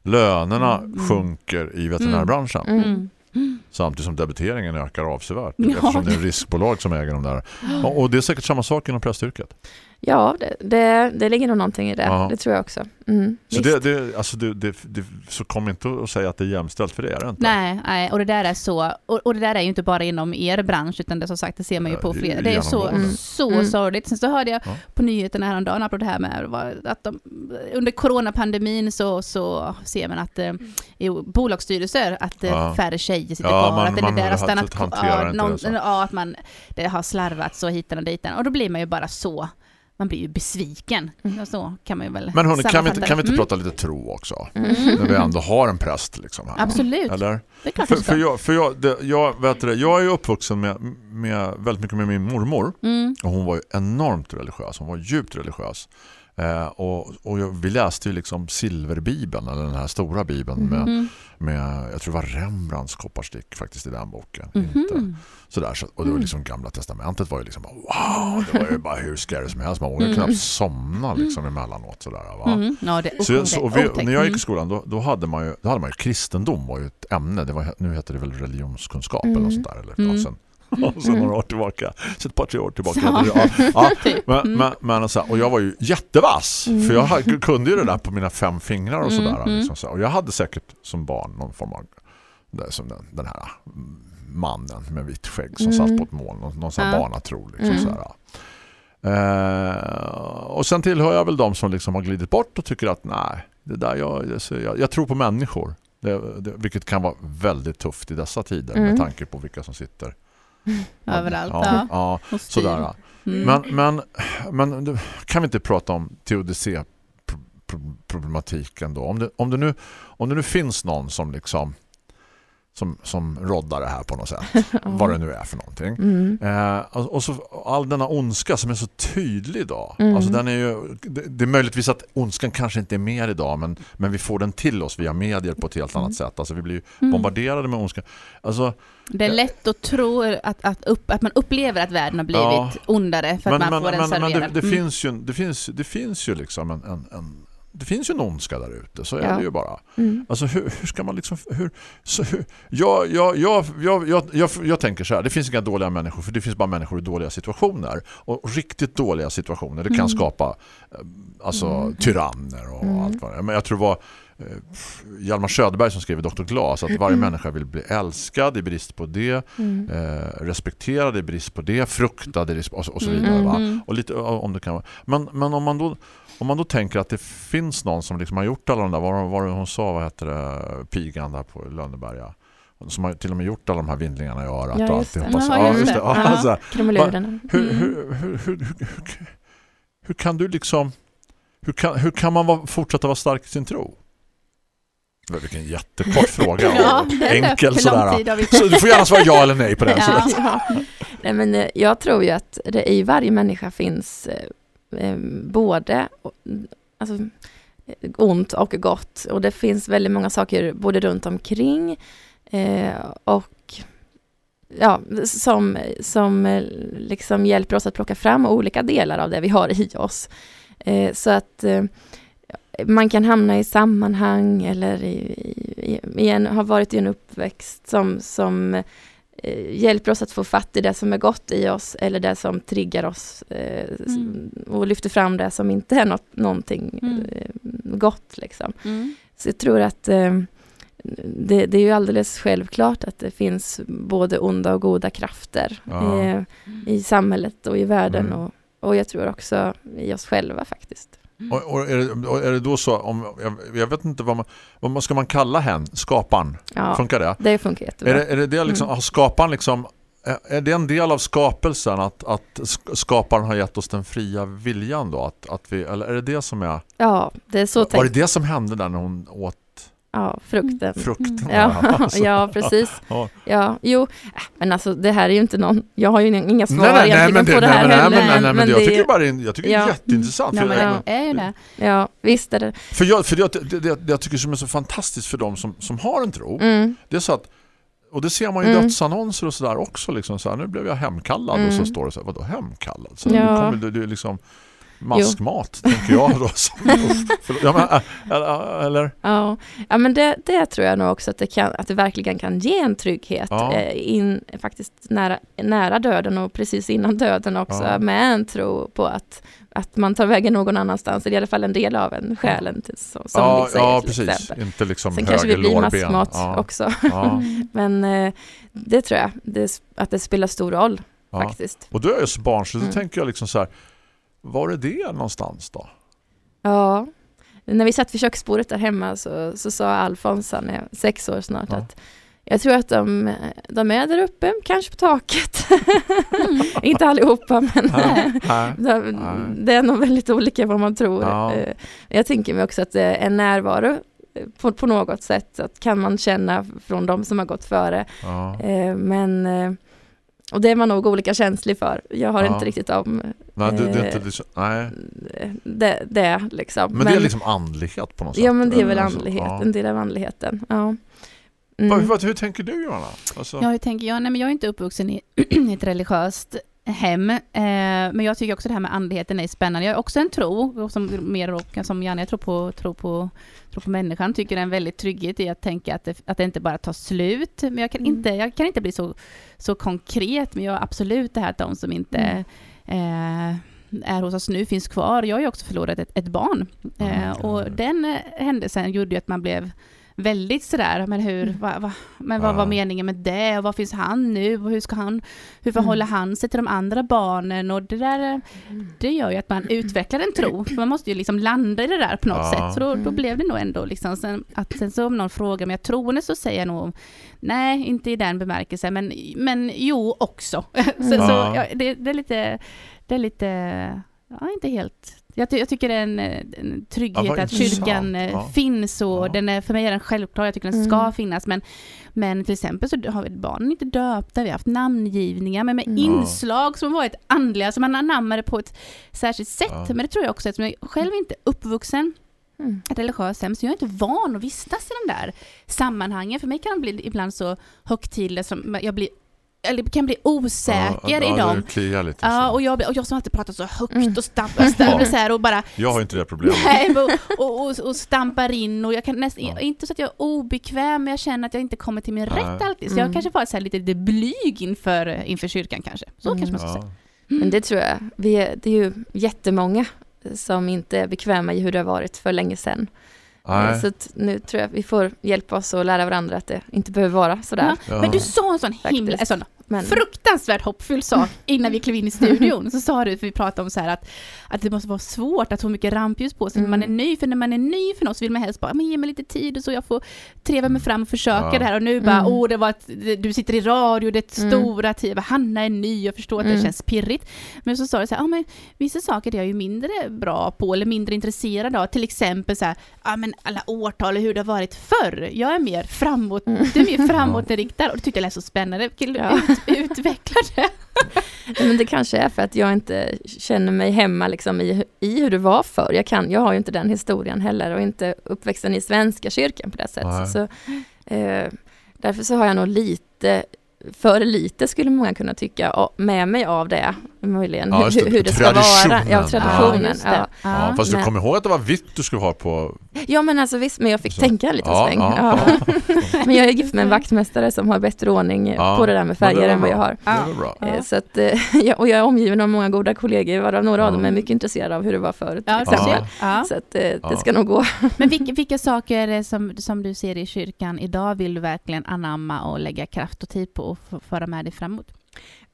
Speaker 3: Lönerna
Speaker 5: Mm.
Speaker 3: sjunker i veterinärbranschen
Speaker 8: Mm.
Speaker 5: Mm.
Speaker 3: samtidigt som debiteringen ökar avsevärt
Speaker 5: Ja.
Speaker 3: eftersom det är riskbolag som äger dem där. Och, och det är säkert samma sak inom prästyrket.
Speaker 8: Ja, det, det, det ligger nog någonting i det.
Speaker 3: Ja.
Speaker 8: Det tror jag också. Mm.
Speaker 3: Så, det, det, alltså det, det, det, så kom inte att säga att det är jämställt för det är det inte.
Speaker 5: Nej, nej, och det där är så, och, och det där är ju inte bara inom er bransch utan det som sagt, det ser man ju på
Speaker 3: det ju
Speaker 5: Det är så,
Speaker 3: genomgående.
Speaker 5: så
Speaker 8: Mm.
Speaker 5: sorgligt. Sen så hörde jag
Speaker 3: Ja.
Speaker 5: på nyheterna häromdagen, apropå det här med att de, under coronapandemin så, så ser man att eh, i bolagsstyrelser att eh,
Speaker 3: Ja.
Speaker 5: färre tjejer sitter
Speaker 3: Ja,
Speaker 5: kvar,
Speaker 3: man-
Speaker 5: att det
Speaker 3: man
Speaker 5: där har stannat ja, någon,
Speaker 3: det
Speaker 5: ja, att man, det har slarvats och hitan och ditan. Och då blir man ju bara så, man blir ju besviken.
Speaker 8: Mm.
Speaker 5: Så kan man ju väl
Speaker 3: Men hörni, kan vi inte, kan vi inte
Speaker 5: det.
Speaker 3: prata lite tro också?
Speaker 8: Mm.
Speaker 3: När vi ändå har en präst liksom här.
Speaker 5: Absolut,
Speaker 3: Eller?
Speaker 5: det är klart
Speaker 3: För, för, jag, för jag, det, jag, vet det, jag är ju uppvuxen med, med väldigt mycket med min mormor.
Speaker 5: Mm.
Speaker 3: Och hon var ju enormt religiös. Hon var djupt religiös. Eh, och och vi läste ju liksom Silverbibeln, eller den här stora bibeln med,
Speaker 5: Mm.
Speaker 3: med, jag tror det var Rembrandts kopparstick faktiskt i den boken. Inte,
Speaker 5: Mhm.
Speaker 3: sådär, så, och det var liksom gamla testamentet var ju liksom wow, det var ju bara hur scary som helst. Man vågade
Speaker 5: Mm.
Speaker 3: knappt somna liksom emellanåt sådär va.
Speaker 5: Mm. Ja, det,
Speaker 3: Så, så, vi, när jag gick
Speaker 5: Mm.
Speaker 3: i skolan då, då, hade man ju, då hade man ju kristendom var ju ett ämne. Det var, nu heter det väl religionskunskap eller
Speaker 8: Mm.
Speaker 3: något sånt där. Eller,
Speaker 5: Mm.
Speaker 3: ja, sen några år tillbaka. Så ett par, tre år tillbaka.
Speaker 5: Ja.
Speaker 3: Ja, ja,
Speaker 5: Typ.
Speaker 3: men,
Speaker 5: Mm.
Speaker 3: men, men så här, och jag var ju jättevass.
Speaker 8: Mm.
Speaker 3: För jag hade- kunde ju det där på mina fem fingrar och
Speaker 5: Mm,
Speaker 3: sådär.
Speaker 5: mm.
Speaker 3: Liksom, så. Och jag hade säkert som barn någon form av det, som den, den här mm, mannen med vitt skägg som
Speaker 8: Mm.
Speaker 3: satt på ett mål. Någon, någon sån här
Speaker 5: Ja.
Speaker 3: barnatro. Liksom,
Speaker 8: Mm.
Speaker 3: så här. Eh, och sen tillhör jag väl de som liksom har glidit bort och tycker att nej, det där jag, jag, jag, jag tror på människor. Det, det, vilket kan vara väldigt tufft i dessa tider
Speaker 8: Mm.
Speaker 3: med tanke på vilka som sitter.
Speaker 5: Överallt.
Speaker 3: Ja,
Speaker 5: Ja.
Speaker 3: ja, sådär.
Speaker 5: Mm.
Speaker 3: Men, men, men kan vi inte prata om teodicé-problematiken då? Om det, om, det nu, om det nu finns någon som liksom som, som roddar det här på något sätt. Vad det nu är för någonting.
Speaker 8: Mm.
Speaker 3: Eh, och, och så all denna ondska som är så tydlig idag.
Speaker 8: Mm.
Speaker 3: Alltså den är ju, det, det är möjligtvis att ondskan kanske inte är mer idag men, men vi får den till oss via medier på ett helt annat sätt. Alltså vi blir
Speaker 5: Mm.
Speaker 3: bombarderade med ondska. Alltså,
Speaker 5: Det är lätt att tro att, att, upp, att man upplever att världen har blivit
Speaker 3: Ja.
Speaker 5: ondare för att man får den
Speaker 3: men, men det,
Speaker 5: serverad.
Speaker 3: det,
Speaker 5: Mm.
Speaker 3: finns ju, det, finns, det finns ju liksom en, en, en det finns ju en ondska där ute, så är
Speaker 8: Ja.
Speaker 3: det ju bara.
Speaker 8: Mm.
Speaker 3: Alltså hur, hur ska man liksom hur, så, hur, jag, jag, jag, jag, jag, jag, jag tänker så här, det finns inga dåliga människor för det finns bara människor i dåliga situationer och riktigt dåliga situationer det kan
Speaker 5: Mm.
Speaker 3: skapa eh, alltså
Speaker 8: Mm.
Speaker 3: tyranner och
Speaker 8: Mm.
Speaker 3: allt vad det är. Men jag tror det var eh, Hjalmar Söderberg som skrev Dr. Glas att varje
Speaker 8: Mm.
Speaker 3: människa vill bli älskad i brist på det,
Speaker 8: Mm.
Speaker 3: eh, respekterad i brist på det, fruktad i brist på, och, så- och så vidare va?
Speaker 5: Mm.
Speaker 3: Och lite om det kan vara. Men, men om man då om man då tänker att det finns någon som liksom har gjort alla de där, vad var det hon sa, vad heter det, pigan där på Lönneberga som har till och med gjort alla de här vindlingarna i örat
Speaker 8: Ja,
Speaker 3: och
Speaker 8: just det.
Speaker 3: alltihopa.
Speaker 5: Jaha,
Speaker 3: Ja,
Speaker 5: just
Speaker 3: det.
Speaker 5: det.
Speaker 3: Ja,
Speaker 5: Ja.
Speaker 8: Mm.
Speaker 3: hur, hur, hur, hur, hur, hur kan du liksom hur kan, hur kan man vara, fortsätta vara stark i sin tro? Vilken jättekort fråga.
Speaker 5: Ja, det det.
Speaker 3: enkel sådär. Så du får gärna svara ja eller nej på den.
Speaker 5: Ja.
Speaker 8: Ja. Nej, men eh, jag tror ju att det i varje människa finns eh, Eh, både alltså, eh, ont och gott. Och det finns väldigt många saker både runt omkring eh, och ja, som, som eh, liksom hjälper oss att plocka fram olika delar av det vi har i oss. Eh, så att eh, man kan hamna i sammanhang eller i, i, i en, har varit i en uppväxt som, som eh, hjälper oss att få fatt i det som är gott i oss eller det som triggar oss eh,
Speaker 5: Mm.
Speaker 8: och lyfter fram det som inte är något, någonting
Speaker 5: Mm.
Speaker 8: eh, gott. Liksom.
Speaker 5: Mm.
Speaker 8: Så jag tror att eh, det, det är ju alldeles självklart att det finns både onda och goda krafter
Speaker 3: Ja.
Speaker 8: eh, i samhället och i världen
Speaker 3: Mm.
Speaker 8: och, och jag tror också i oss själva faktiskt.
Speaker 3: Och, och, är det, och är det då så, om, jag, jag vet inte vad man, vad ska man kalla hen, skaparen?
Speaker 8: Ja,
Speaker 3: Funkar det?
Speaker 8: det funkar jättebra.
Speaker 3: Är det, är det, det liksom,
Speaker 8: Mm.
Speaker 3: har skaparen liksom, är- det en del av skapelsen att, att sk- skaparen har gett oss den fria viljan då? Att, att vi, eller är det det som är,
Speaker 8: Ja, det är så
Speaker 3: var det
Speaker 8: tänkt.
Speaker 3: det som hände där när hon åt
Speaker 8: Ja, frukten.
Speaker 3: frukten?
Speaker 8: Ja,
Speaker 3: Alltså.
Speaker 8: ja, precis.
Speaker 3: Ja.
Speaker 8: Ja, jo, äh, men alltså det här är ju inte någon, jag har ju inga svar
Speaker 3: Nej, nej, nej,
Speaker 8: egentligen
Speaker 3: men det,
Speaker 8: på det
Speaker 3: nej,
Speaker 8: här
Speaker 3: nej,
Speaker 8: heller,
Speaker 3: men, nej, nej, men jag
Speaker 8: det-
Speaker 3: tycker bara det är, jag tycker det är
Speaker 8: Ja.
Speaker 3: jätteintressant.
Speaker 5: Ja,
Speaker 3: för,
Speaker 5: men det är ju det.
Speaker 8: Ja, visst är det.
Speaker 3: för, jag, för det, det, det jag tycker som är så fantastiskt för dem som, som har en tro,
Speaker 8: Mm,
Speaker 3: det är så att och det ser man ju i
Speaker 8: Mm.
Speaker 3: dödsannonser och sådär också. Liksom, så här, nu blev jag hemkallad och så
Speaker 8: Mm.
Speaker 3: står det så här, vadå hemkallad? Så
Speaker 8: Ja.
Speaker 3: nu kommer det är liksom maskmat, tänker jag då. Ja, men, eller,
Speaker 8: ja, ja men det, det tror jag nog också att det, kan, att det verkligen kan ge en trygghet
Speaker 3: Ja.
Speaker 8: eh, in, faktiskt nära, nära döden och precis innan döden också
Speaker 3: Ja.
Speaker 8: med en tro på att, att man tar vägen någon annanstans, eller i alla fall en del av en själen till, som,
Speaker 3: ja,
Speaker 8: vi säger
Speaker 3: ja
Speaker 8: till
Speaker 3: precis.
Speaker 8: exempel.
Speaker 3: Inte liksom
Speaker 8: Sen kanske vi blir maskmat också. Men eh, det tror jag, det, att det spelar stor roll faktiskt.
Speaker 3: Och då är jag ju så barnslig, så
Speaker 8: Mm.
Speaker 3: tänker jag liksom så här, var är det någonstans då?
Speaker 8: Ja. När vi satt vid köksbordet där hemma så, så sa Alfons, han är sex år snart,
Speaker 3: Ja.
Speaker 8: att jag tror att de, de är där uppe, kanske på taket. Inte allihopa, men de, det är nog väldigt olika vad man tror.
Speaker 3: Ja.
Speaker 8: Eh, Jag tänker mig också att det är en närvaro eh, på, på något sätt, att kan man känna från de som har gått före.
Speaker 3: Ja.
Speaker 8: Eh, Men, och det är man nog olika känslig för. Jag har
Speaker 3: Ja.
Speaker 8: inte riktigt om
Speaker 3: Nej, det, det är
Speaker 8: Eh,
Speaker 3: inte liksom, nej.
Speaker 8: det, det liksom.
Speaker 3: Men, det är liksom andlighet på något sätt.
Speaker 8: Ja men det är väl andlighet,
Speaker 3: ja.
Speaker 8: en del av andligheten. Ja. Mm.
Speaker 3: vad, hur tänker du Johanna? Alltså,
Speaker 5: Ja, hur tänker jag? Nej, men jag är inte uppvuxen i i ett religiöst hem, eh, men jag tycker också det här med andligheten är spännande. Jag har också en tro, som mer som Janne, jag tror på, tror på, tror på människan, tycker det är en väldigt trygghet i att tänka att det, att det inte bara tar slut. Men jag kan,
Speaker 8: Mm.
Speaker 5: inte, jag kan inte bli så, så konkret, men jag har absolut det här att de som inte
Speaker 8: Mm.
Speaker 5: eh, är hos oss nu finns kvar. Jag har ju också förlorat ett, ett barn. Eh, och den händelsen gjorde ju att man blev väldigt sådär, men hur,
Speaker 8: Mm.
Speaker 5: va, va, men vad
Speaker 3: Ja.
Speaker 5: var meningen med det? Och var finns han nu? Och hur ska han, hur förhåller han sig till de andra barnen? Och det där, eh, det gör ju att man utvecklar en tro. För man måste ju liksom landa i det där på något
Speaker 3: Ja.
Speaker 5: sätt. Så då, då
Speaker 8: Mm.
Speaker 5: blev det nog ändå liksom, sen, att sen så om någon frågar jag är troende så säger jag nog nej, inte i den bemärkelsen, men, men jo också. så, så
Speaker 3: Ja.
Speaker 5: ja, det, det är lite, det är lite, ja inte helt jag, ty- jag tycker det är en, en trygghet
Speaker 3: Ja,
Speaker 5: att kyrkan eh,
Speaker 3: Ja.
Speaker 5: finns och
Speaker 3: Ja.
Speaker 5: den är, för mig är den självklar, jag tycker den
Speaker 8: Mm.
Speaker 5: ska finnas. Men, men till exempel så har vi barnen inte döpta, vi har haft namngivningar men med
Speaker 8: Mm.
Speaker 5: inslag som har varit andliga, som man anammade på ett särskilt sätt.
Speaker 3: Ja.
Speaker 5: Men det tror jag också, eftersom jag själv inte är uppvuxen
Speaker 8: Mm.
Speaker 5: religiös hem, så jag är inte van att vistas i de där sammanhangen. För mig kan de bli ibland så högtidliga som jag blir eller kan bli osäker
Speaker 3: ja,
Speaker 5: i
Speaker 3: ja,
Speaker 5: dem.
Speaker 3: Kliar lite.
Speaker 5: Ja, och jag, och jag som alltid pratar så högt
Speaker 8: Mm.
Speaker 5: och stampar, stampar så här och bara
Speaker 3: Jag har inte det problemet.
Speaker 5: Nej, men- och, och, och stampar in och jag kan nästan,
Speaker 3: Ja.
Speaker 5: inte så att jag är obekväm, men jag känner att jag inte kommer till min
Speaker 3: Nej.
Speaker 5: rätt alltid. Så
Speaker 8: Mm.
Speaker 5: jag kanske var så här lite, lite blyg inför, inför kyrkan kanske. Så
Speaker 8: Mm.
Speaker 5: kanske man ska säga.
Speaker 3: Ja.
Speaker 8: Men det tror jag, vi är, det är ju jättemånga som inte är bekväma i hur det har varit för länge sedan.
Speaker 3: Nej.
Speaker 8: Så att nu tror jag vi får hjälpa oss och lära varandra att det inte behöver vara sådär.
Speaker 3: Ja.
Speaker 5: Men du sa en sån himla, en sån
Speaker 8: Men,
Speaker 5: fruktansvärt hoppfull sak innan vi klev in i studion. Så sa du, för vi pratade om så här att, att det måste vara svårt att få mycket rampljus på sig när man är
Speaker 8: Mm.
Speaker 5: ny. För när man är ny för något så vill man helst bara, men ge mig lite tid och så jag får treva mig fram och försöka
Speaker 3: Ja.
Speaker 5: det här. Och nu bara,
Speaker 8: Mm.
Speaker 5: åh det var ett, du sitter i radio, det är ett
Speaker 8: Mm.
Speaker 5: stora tid. Hanna är ny, jag förstår att det
Speaker 8: Mm.
Speaker 5: känns pirrigt. Men så sa du så här, ja men vissa saker är jag ju mindre bra på eller mindre intresserad av. Till exempel så här, ja men alla årtal och hur det har varit förr. Jag är mer framåt,
Speaker 8: Mm.
Speaker 5: du är mer framåtriktad och det tyckte jag lät så spännande.
Speaker 8: Ja.
Speaker 5: Ut, utveckla det?
Speaker 8: men det kanske är för att jag inte känner mig hemma liksom i, i hur det var förr. Jag, kan, jag har ju inte den historien heller och inte uppväxten i Svenska kyrkan på det sättet. Så, eh, därför så har jag nog lite, för lite skulle många kunna tycka, med mig av det. Möjligen
Speaker 3: Ja,
Speaker 8: hur,
Speaker 3: det.
Speaker 8: hur det ska vara.
Speaker 3: Traditionen.
Speaker 8: Ja,
Speaker 3: Ja,
Speaker 8: traditionen.
Speaker 5: det.
Speaker 8: Ja,
Speaker 3: Ja, fast du kommer ihåg att det var vitt du skulle ha på...
Speaker 8: ja, men alltså visst, men jag fick
Speaker 3: Så.
Speaker 8: tänka en liten
Speaker 3: Ja,
Speaker 8: sväng.
Speaker 3: ja,
Speaker 8: Ja. men jag är gift med en vaktmästare som har bättre ordning
Speaker 3: Ja,
Speaker 8: på det där med färger än vad jag har.
Speaker 5: Ja.
Speaker 8: Eh, Så att, eh, ja, och jag är omgiven av många goda kollegor, varav några av dem
Speaker 3: Ja.
Speaker 8: är mycket intresserade av hur det var förut.
Speaker 5: Ja, ja.
Speaker 8: Så att, eh, det
Speaker 3: Ja.
Speaker 8: ska nog gå.
Speaker 5: Men vilka, vilka saker är som, som du ser i kyrkan idag vill du verkligen anamma och lägga kraft och tid på och föra med dig framåt?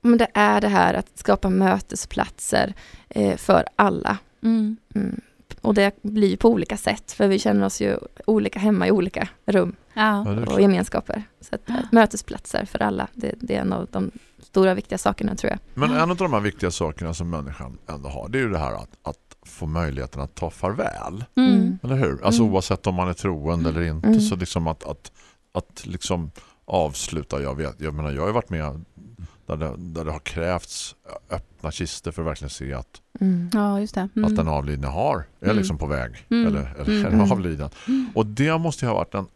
Speaker 8: Men det är det här att skapa mötesplatser eh, för alla.
Speaker 5: Mm.
Speaker 8: Mm. Och det blir på olika sätt, för vi känner oss ju olika hemma i olika rum
Speaker 5: Ja.
Speaker 3: Ja,
Speaker 8: och gemenskaper. Så att, att mötesplatser för alla, det, det är en av de stora viktiga sakerna tror jag.
Speaker 3: Men en av de här viktiga sakerna som människan ändå har, det är ju det här att, att få möjligheten att ta farväl.
Speaker 5: Mm.
Speaker 3: Eller hur? Alltså
Speaker 8: Mm.
Speaker 3: oavsett om man är troende eller inte
Speaker 8: Mm.
Speaker 3: så liksom att, att, att liksom avsluta, jag vet, jag menar jag har ju varit med där det, där det har krävts öppna kister för att verkligen se att,
Speaker 8: Mm.
Speaker 5: Ja, just det. Mm.
Speaker 3: att den avlidne har är
Speaker 5: Mm.
Speaker 3: liksom på väg
Speaker 5: Mm.
Speaker 3: eller, eller
Speaker 5: Mm.
Speaker 3: är
Speaker 8: Mm.
Speaker 3: avliden. Och det måste ju ha varit en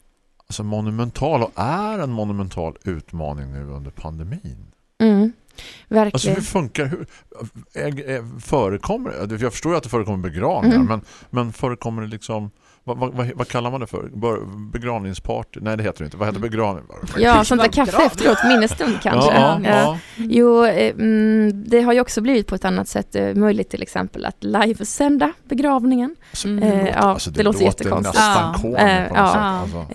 Speaker 3: alltså monumental och är en monumental utmaning nu under pandemin.
Speaker 8: Mm.
Speaker 3: Alltså
Speaker 8: Verkligen.
Speaker 3: hur funkar hur, är, är, förekommer det? Jag förstår ju att det förekommer begravningar
Speaker 8: Mm.
Speaker 3: men, men förekommer det liksom vad, vad, vad, kallar man det för? Begravningsparty? Nej det heter det inte. Vad heter begravning?
Speaker 8: Ja, sånt där kaffe efteråt, minnesstund kanske.
Speaker 3: Ja, ja,
Speaker 8: Ja.
Speaker 3: ja.
Speaker 8: Jo, eh, mm, det har ju också blivit på ett annat sätt eh, möjligt till exempel att livesända begravningen.
Speaker 5: Mm.
Speaker 3: det, låter,
Speaker 8: ja,
Speaker 3: alltså, det,
Speaker 8: det låter
Speaker 3: låter
Speaker 8: jättekonstigt.
Speaker 3: Alltså.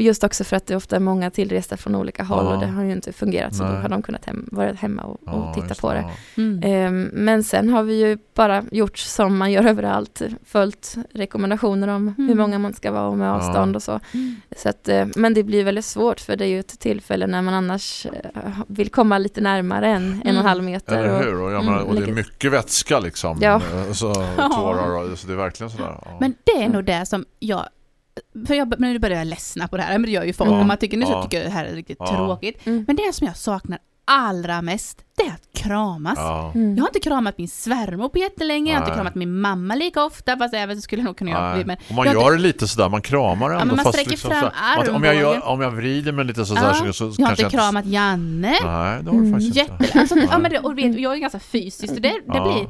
Speaker 8: Just också för att det ofta är många tillresta från olika håll
Speaker 3: Ja.
Speaker 8: och det har ju inte fungerat så då
Speaker 3: Nej.
Speaker 8: har de kunnat hem, vara hemma och, och
Speaker 3: Ja,
Speaker 8: titta på det.
Speaker 3: ja.
Speaker 5: Mm.
Speaker 8: Ehm, Men sen har vi ju bara gjort som man gör överallt, följt rekommendationer om hur
Speaker 5: Mm.
Speaker 8: många man ska vara och med
Speaker 3: Ja.
Speaker 8: avstånd och så.
Speaker 5: Mm.
Speaker 8: så att, eh, men det blir väldigt svårt för det är ju ett tillfälle när man annars eh, vill komma lite närmare än en och en halv meter.
Speaker 3: Eller
Speaker 8: och-
Speaker 3: hur? Och, jag
Speaker 8: Mm,
Speaker 3: menar, och det är
Speaker 8: lägger-
Speaker 3: mycket vätska liksom.
Speaker 8: Ja.
Speaker 3: Eh, Så, tårar och, så det är verkligen sådär. Ja.
Speaker 5: Men det är
Speaker 8: Mm.
Speaker 5: nog det som jag för jag, men nu börjar jag ledsna på det här, men det gör ju folk
Speaker 3: Ja.
Speaker 5: och man tycker nu så
Speaker 3: Ja.
Speaker 5: tycker jag det här är riktigt
Speaker 3: Ja.
Speaker 5: tråkigt.
Speaker 8: Mm.
Speaker 5: Men det som jag saknar allra mest, det är att kramas.
Speaker 3: ja.
Speaker 8: Mm.
Speaker 5: Jag har inte kramat min svärmor på jättelänge, jag har inte
Speaker 3: Nej.
Speaker 5: kramat min mamma lika ofta, fast även skulle jag nog kunna göra
Speaker 3: Nej.
Speaker 5: det. Men
Speaker 3: och man
Speaker 5: jag har
Speaker 3: gör det lite sådär, man kramar ändå.
Speaker 5: men man
Speaker 3: fast liksom
Speaker 5: fram
Speaker 3: sådär, om, jag gör,
Speaker 5: armbågen.
Speaker 3: om jag vrider mig lite sådär
Speaker 5: Ja,
Speaker 3: så, så
Speaker 5: jag har
Speaker 3: kanske
Speaker 5: inte kramat Janne.
Speaker 3: Nej, det har du
Speaker 8: Mm.
Speaker 3: faktiskt inte.
Speaker 5: Jätte, alltså, ja,
Speaker 3: Nej.
Speaker 5: men det, och vet, jag är ganska fysisk, så det, det
Speaker 3: Ja.
Speaker 5: blir...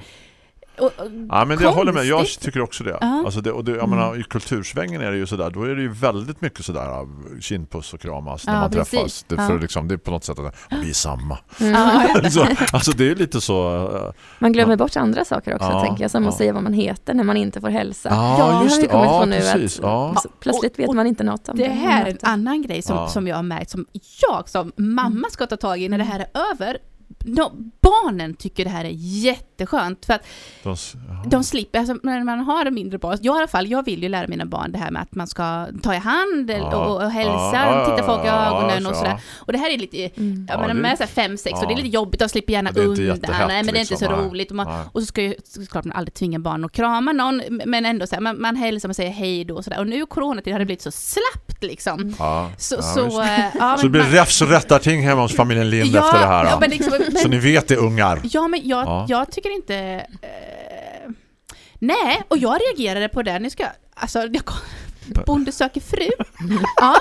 Speaker 5: Och, och,
Speaker 3: Ja, men det, jag håller med. Jag tycker också det.
Speaker 5: Ja.
Speaker 3: Alltså det, och det jag
Speaker 8: Mm.
Speaker 3: menar, I kultursvängen är det ju sådär, då är det ju väldigt mycket sådär av kindpuss och kramas när
Speaker 5: Ja,
Speaker 3: man
Speaker 5: precis.
Speaker 3: träffas. Det,
Speaker 5: Ja.
Speaker 3: för liksom, det är på något sätt att ja, vi är samma.
Speaker 8: Mm.
Speaker 5: Ja,
Speaker 3: så, alltså det är lite så... äh,
Speaker 8: Man glömmer bort andra saker också,
Speaker 3: Ja,
Speaker 8: tänker jag, som
Speaker 3: ja.
Speaker 8: att säga vad man heter när man inte får hälsa.
Speaker 3: Ja,
Speaker 8: det har
Speaker 3: just det.
Speaker 8: kommit
Speaker 3: Ja,
Speaker 8: på nu. Att,
Speaker 3: Ja.
Speaker 8: så Plötsligt vet
Speaker 5: och
Speaker 8: man inte något om
Speaker 5: Det här är en annan grej som,
Speaker 3: Ja.
Speaker 5: som jag har märkt, som jag som mamma ska ta tag i när det här är över. De, barnen tycker det här är jätteskönt för att
Speaker 3: De,
Speaker 5: de slipper, alltså när man har mindre barn, jag i alla fall, jag vill ju lära mina barn det här med att man ska ta i hand
Speaker 3: Ja.
Speaker 5: och, och hälsa,
Speaker 3: Ja, ja,
Speaker 5: titta folk i ögonen
Speaker 3: så,
Speaker 5: och sådär. Och det här är lite,
Speaker 8: Mm.
Speaker 5: ja,
Speaker 3: Ja,
Speaker 5: men
Speaker 3: det-
Speaker 5: de är såhär fem, sex och det är lite jobbigt, de slipper gärna
Speaker 3: inte
Speaker 5: undan, nej men det är inte
Speaker 3: liksom,
Speaker 5: så
Speaker 3: nej.
Speaker 5: roligt. Och man, och så ska ju såklart man aldrig tvinga barn att krama någon, men ändå så här, man, man hälsar, man säger hej då och sådär. Och nu i coronatid har det blivit så slappt liksom.
Speaker 3: Ja,
Speaker 5: Så,
Speaker 3: ja,
Speaker 5: så,
Speaker 3: visst.
Speaker 5: äh, ja,
Speaker 3: så det blir
Speaker 5: man-
Speaker 3: räfs och rättarting hemma hos familjen Lind
Speaker 5: ja,
Speaker 3: efter det här.
Speaker 5: Men liksom, men,
Speaker 3: Så ni vet det, ungar.
Speaker 5: Ja, men jag,
Speaker 3: Ja.
Speaker 5: jag tycker inte... Eh, nej, och jag reagerade på det. Nu ska. Alltså, jag Bonde söker fru. Ja,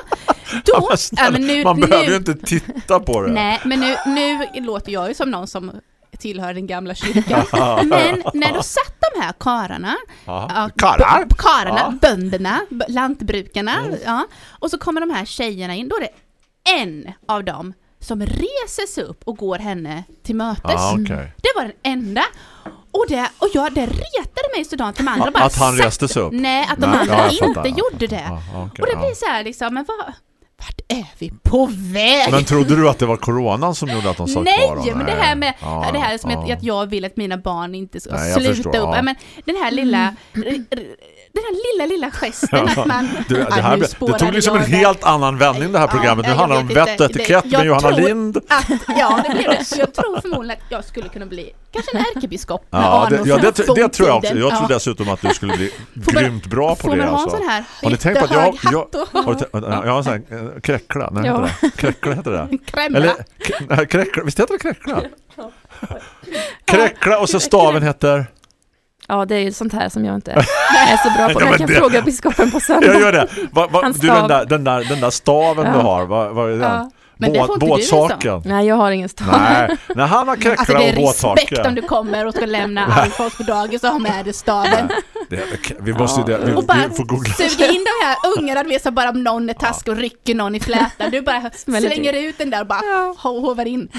Speaker 5: då...
Speaker 3: Men snälla,
Speaker 5: ja, men nu,
Speaker 3: man
Speaker 5: nu,
Speaker 3: behöver ju inte titta på det.
Speaker 5: Nej, men nu, nu låter jag ju som någon som tillhör den gamla kyrkan. Men när då satt de här kararna,
Speaker 3: Ja.
Speaker 5: ja,
Speaker 3: Karlar?
Speaker 5: b- karlarna,
Speaker 3: Ja.
Speaker 5: bönderna, lantbrukarna, ja, och så kommer de här tjejerna in, då är det en av dem som reser sig upp och går henne till mötes.
Speaker 3: Ja, okej.
Speaker 5: Det var den enda. Och det, och jag, det retade mig sådant. De andra bara
Speaker 3: Att han
Speaker 5: satt-
Speaker 3: reste sig upp?
Speaker 5: Nej, att de
Speaker 3: Nej,
Speaker 5: andra inte gjorde det.
Speaker 3: Ja, okej,
Speaker 5: och det blir så här liksom, men vad, vart är vi på väg?
Speaker 3: Men trodde du att det var coronan som gjorde att de satt
Speaker 5: Nej,
Speaker 3: kvar? då?
Speaker 5: men det här med
Speaker 3: Ja,
Speaker 5: det här som
Speaker 3: ja.
Speaker 5: att, att jag vill att mina barn inte ska
Speaker 3: Nej,
Speaker 5: sluta
Speaker 3: förstår,
Speaker 5: upp.
Speaker 3: ja.
Speaker 5: Men den här lilla, r- den här lilla, lilla gesten att man...
Speaker 3: Du, det,
Speaker 5: Ja,
Speaker 3: här,
Speaker 5: nu
Speaker 3: det tog liksom en
Speaker 5: jag
Speaker 3: helt annan vändning det här
Speaker 5: Ja,
Speaker 3: programmet. Nu
Speaker 5: jag
Speaker 3: handlar det om vett och etikett med
Speaker 5: jag
Speaker 3: Johanna Lind.
Speaker 5: Att, ja, det blev det. Jag tror förmodligen att jag skulle kunna bli kanske en ärkebiskop
Speaker 3: Ja, det, ja det, det tror jag också. Jag tror
Speaker 5: Ja.
Speaker 3: dessutom att du skulle bli
Speaker 5: Får man-
Speaker 3: grymt bra på
Speaker 5: Får
Speaker 3: det.
Speaker 5: man ha en
Speaker 3: Alltså.
Speaker 5: sån här
Speaker 3: Har ni tänkt på att jag, jag, tänkt- jag har en sån här eh, kräckla, nej
Speaker 8: Ja.
Speaker 3: Kräckla heter det?
Speaker 5: krämla?
Speaker 3: Eller kräckla, visst heter det kräckla? Kräckla och så staven heter
Speaker 8: Ja, det är ju sånt här som jag inte är så bra på.
Speaker 3: Ja,
Speaker 8: Men jag kan
Speaker 3: det-
Speaker 8: fråga biskopen på söndag.
Speaker 3: Jag gör det. Va, va, du den där, den där, den där staven
Speaker 8: Ja.
Speaker 3: du har, vad, vad är den?
Speaker 8: Ja.
Speaker 5: Men det
Speaker 3: båt,
Speaker 5: får inte du
Speaker 3: båtsaken.
Speaker 8: Nej, jag har ingen stav.
Speaker 3: Nej, när han har
Speaker 5: Alltså det
Speaker 3: kräckra och
Speaker 5: är respekt
Speaker 3: båtsaken.
Speaker 5: om du kommer och ska lämna Alfons på dagis och ha med dig staven.
Speaker 3: Det, vi måste ju det, vi,
Speaker 5: Och bara
Speaker 3: vi får googla.
Speaker 5: suga in de här ungarna, du vet så bara om någon är taskig och rycker någon i flätan. Du bara slänger ut den där och bara ho- hovar in.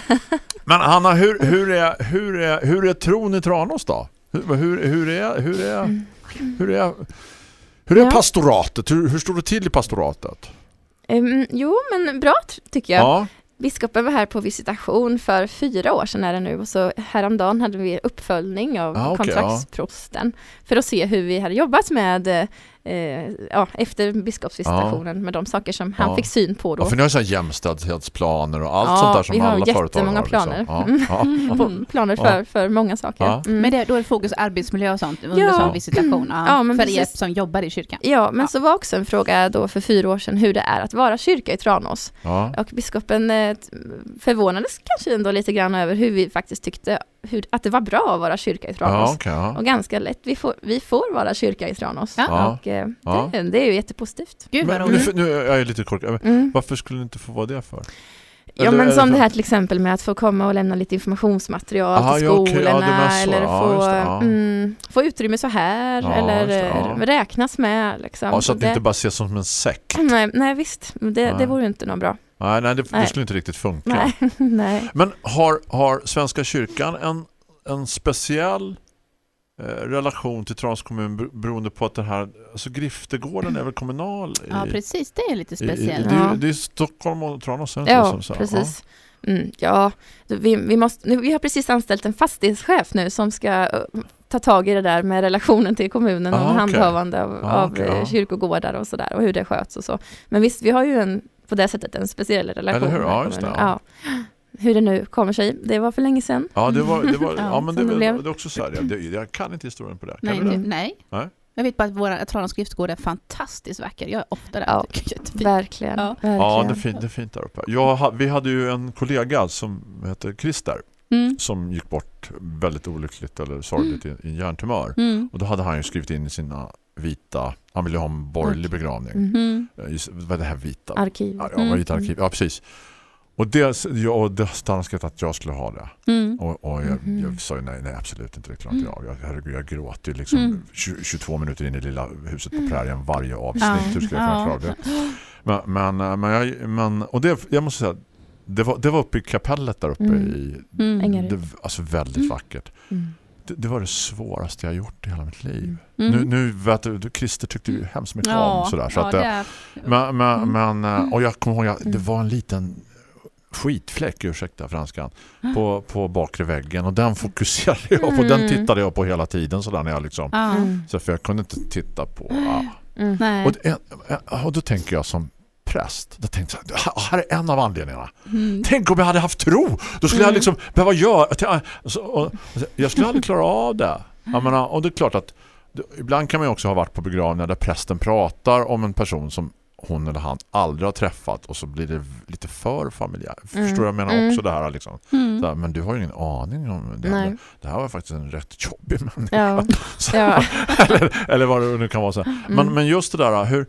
Speaker 3: Men Hanna, hur, hur, är, hur, är, hur är tron i Tranås då? Hur, hur, hur är hur är hur är hur är
Speaker 8: Ja.
Speaker 3: pastoratet? Hur, hur står det till i pastoratet?
Speaker 8: Ehm, jo, men bra tycker jag.
Speaker 3: Ja.
Speaker 8: Biskopen var här på visitation för fyra år sedan är det nu och så häromdagen hade vi uppföljning av
Speaker 3: Ah, okej,
Speaker 8: kontraktsprosten för att se hur vi hade jobbat med eh, ja, efter biskopsvisitationen med de saker som han
Speaker 3: Ja.
Speaker 8: fick syn på då.
Speaker 3: Ja, för ni har så här jämställdhetsplaner och allt
Speaker 8: Ja,
Speaker 3: sånt där som alla företag har.
Speaker 8: planer.
Speaker 3: Liksom. Ja, ja.
Speaker 8: på, planer
Speaker 3: Ja.
Speaker 8: för, för många saker.
Speaker 3: Ja.
Speaker 8: Mm.
Speaker 5: Men det, då är det fokus arbetsmiljö och sånt under
Speaker 8: Ja.
Speaker 5: sån visitation. Ja,
Speaker 8: Ja, men
Speaker 5: för er
Speaker 8: precis.
Speaker 5: som jobbar i kyrkan.
Speaker 8: Ja, men
Speaker 5: Ja.
Speaker 8: så var också en fråga då för fyra år sedan hur det är att vara kyrka i Tranås.
Speaker 3: Ja.
Speaker 8: Och biskopen eh, förvånades kanske ändå lite grann över hur vi faktiskt tyckte hur, att det var bra att vara kyrka i
Speaker 3: Ja,
Speaker 8: Tranås.
Speaker 3: okej, ja.
Speaker 8: Och ganska lätt, vi får, vi får vara kyrka i Tranås.
Speaker 3: Ja.
Speaker 8: Och eh,
Speaker 3: Ja.
Speaker 8: det, det är ju jättepositivt.
Speaker 5: Gud vad roligt.
Speaker 3: nu, nu är jag lite korkad.
Speaker 8: Mm.
Speaker 3: Varför skulle ni inte få vara det för?
Speaker 8: Ja men
Speaker 3: det
Speaker 8: som det här till exempel med att få komma och lämna lite informationsmaterial
Speaker 3: Aha,
Speaker 8: till
Speaker 3: ja, ja,
Speaker 8: skolorna
Speaker 3: det är så.
Speaker 8: eller
Speaker 3: Ja,
Speaker 8: få,
Speaker 3: ja.
Speaker 8: mm, få utrymme så här
Speaker 3: Ja,
Speaker 8: eller
Speaker 3: ja.
Speaker 8: eh, räknas med. Liksom.
Speaker 3: Ja, så att det
Speaker 8: det,
Speaker 3: inte bara ses som en sekt.
Speaker 8: nej, nej visst, det,
Speaker 3: Nej.
Speaker 8: det vore ju inte något bra.
Speaker 3: Nej, nej, det, det
Speaker 8: Nej.
Speaker 3: skulle inte riktigt funka.
Speaker 8: Nej, nej.
Speaker 3: Men har, har Svenska kyrkan en, en speciell eh, relation till Trans kommun bero- beroende på att den här, alltså Griftegården är väl kommunal? I,
Speaker 5: Ja, precis. Det är lite speciellt.
Speaker 3: det,
Speaker 8: Ja.
Speaker 3: det är Stockholm och Tranås. det
Speaker 8: Ja,
Speaker 3: som så?
Speaker 8: precis. Mm, ja, vi, vi, måste, nu, vi har precis anställt en fastighetschef nu som ska eh, ta tag i det där med relationen till kommunen
Speaker 3: Ah,
Speaker 8: och handhavande av,
Speaker 3: Ah,
Speaker 8: av
Speaker 3: okej,
Speaker 8: eh,
Speaker 3: ja.
Speaker 8: kyrkogårdar och sådär och hur det sköts och så. Men visst, vi har ju en, på det sättet en speciell relation
Speaker 3: Eller hur? Ja, just det, ja.
Speaker 8: Ja. Hur det nu kommer sig, det var för länge sedan.
Speaker 3: Ja, det var, det var, ja,
Speaker 8: Ja,
Speaker 3: men det,
Speaker 8: det blev.
Speaker 3: det är också så här. Jag, jag kan inte historien på det. Kan
Speaker 5: Nej,
Speaker 3: du det?
Speaker 5: nej.
Speaker 3: Nej.
Speaker 5: Jag vet bara att vår Tranås skriftgård är fantastiskt vacker. Jag är ofta där.
Speaker 8: Ja. Verkligen.
Speaker 5: Ja.
Speaker 8: verkligen.
Speaker 3: Ja, det är, fint, det är fint där uppe. Jag, vi hade ju en kollega som heter Christer
Speaker 5: Mm.
Speaker 3: som gick bort väldigt olyckligt eller sorgligt i, i en hjärntumör.
Speaker 5: Mm.
Speaker 3: Och då hade han ju skrivit in i sina vita, han ville ha en borgerlig begravning.
Speaker 8: Mm.
Speaker 5: Mm.
Speaker 3: Eh, just- Vad är det här vita?
Speaker 8: Arkiv.
Speaker 3: Ja,
Speaker 5: Mm.
Speaker 3: vita arkiv. Ja, precis. Och det, ja, och det skrivit att jag skulle ha det.
Speaker 5: Mm.
Speaker 3: Och, och jag,
Speaker 8: Mhm.
Speaker 3: jag sa ju nej, nej absolut inte, det klarar
Speaker 5: Mm.
Speaker 3: jag. jag. Herregud, jag gråter liksom
Speaker 5: Mm.
Speaker 3: 20, 22 minuter in i lilla huset på
Speaker 8: Mm.
Speaker 3: prärien varje avsnitt. Hur ska jag kunna klara det? Men, men, eh, men, jag, men och det, jag måste säga, det var, det var uppe i kapellet där uppe
Speaker 8: Mm.
Speaker 3: i det, alltså väldigt vackert.
Speaker 8: Mm.
Speaker 3: Det, det var det svåraste jag gjort i hela mitt liv.
Speaker 5: Mm.
Speaker 3: Nu, nu vet du, Christer tyckte ju hemskt mycket
Speaker 5: ja,
Speaker 3: om sådär. Så
Speaker 5: ja,
Speaker 3: att,
Speaker 5: det
Speaker 3: det,
Speaker 5: är...
Speaker 3: men, men,
Speaker 5: Mm.
Speaker 3: men, eh, och jag kommer ihåg, jag, det
Speaker 8: Mm.
Speaker 3: var en liten skitfläck, ursäkta franskan, på, på bakre väggen och den fokuserade jag på, den
Speaker 8: Mm.
Speaker 3: tittade jag på hela tiden sådär när jag liksom.
Speaker 8: Mm.
Speaker 3: så för jag kunde inte titta på ah.
Speaker 8: Mm.
Speaker 3: Och, det- och då tänker jag som präst, då tänkte jag, "Ah, här är en av anledningarna.
Speaker 5: Mm.
Speaker 3: Tänk om jag hade haft tro, då skulle jag
Speaker 8: Mm.
Speaker 3: liksom behöva göra, så, och, jag skulle aldrig klara av det. Jag menar, och det är klart att ibland kan man ju också ha varit på begravningar där prästen pratar om en person som hon eller han aldrig har träffat och så blir det lite för familjärt. Förstår
Speaker 8: Mm.
Speaker 3: du? Jag menar
Speaker 8: Mm.
Speaker 3: också det här liksom.
Speaker 5: Mm.
Speaker 3: Så här, men du har ju ingen aning om det.
Speaker 8: Nej.
Speaker 3: Det här var faktiskt en rätt jobbig människa.
Speaker 8: Ja.
Speaker 3: Så-
Speaker 8: Ja.
Speaker 3: eller, eller vad det nu kan vara så. här. Men,
Speaker 8: Mm.
Speaker 3: men just det där, hur,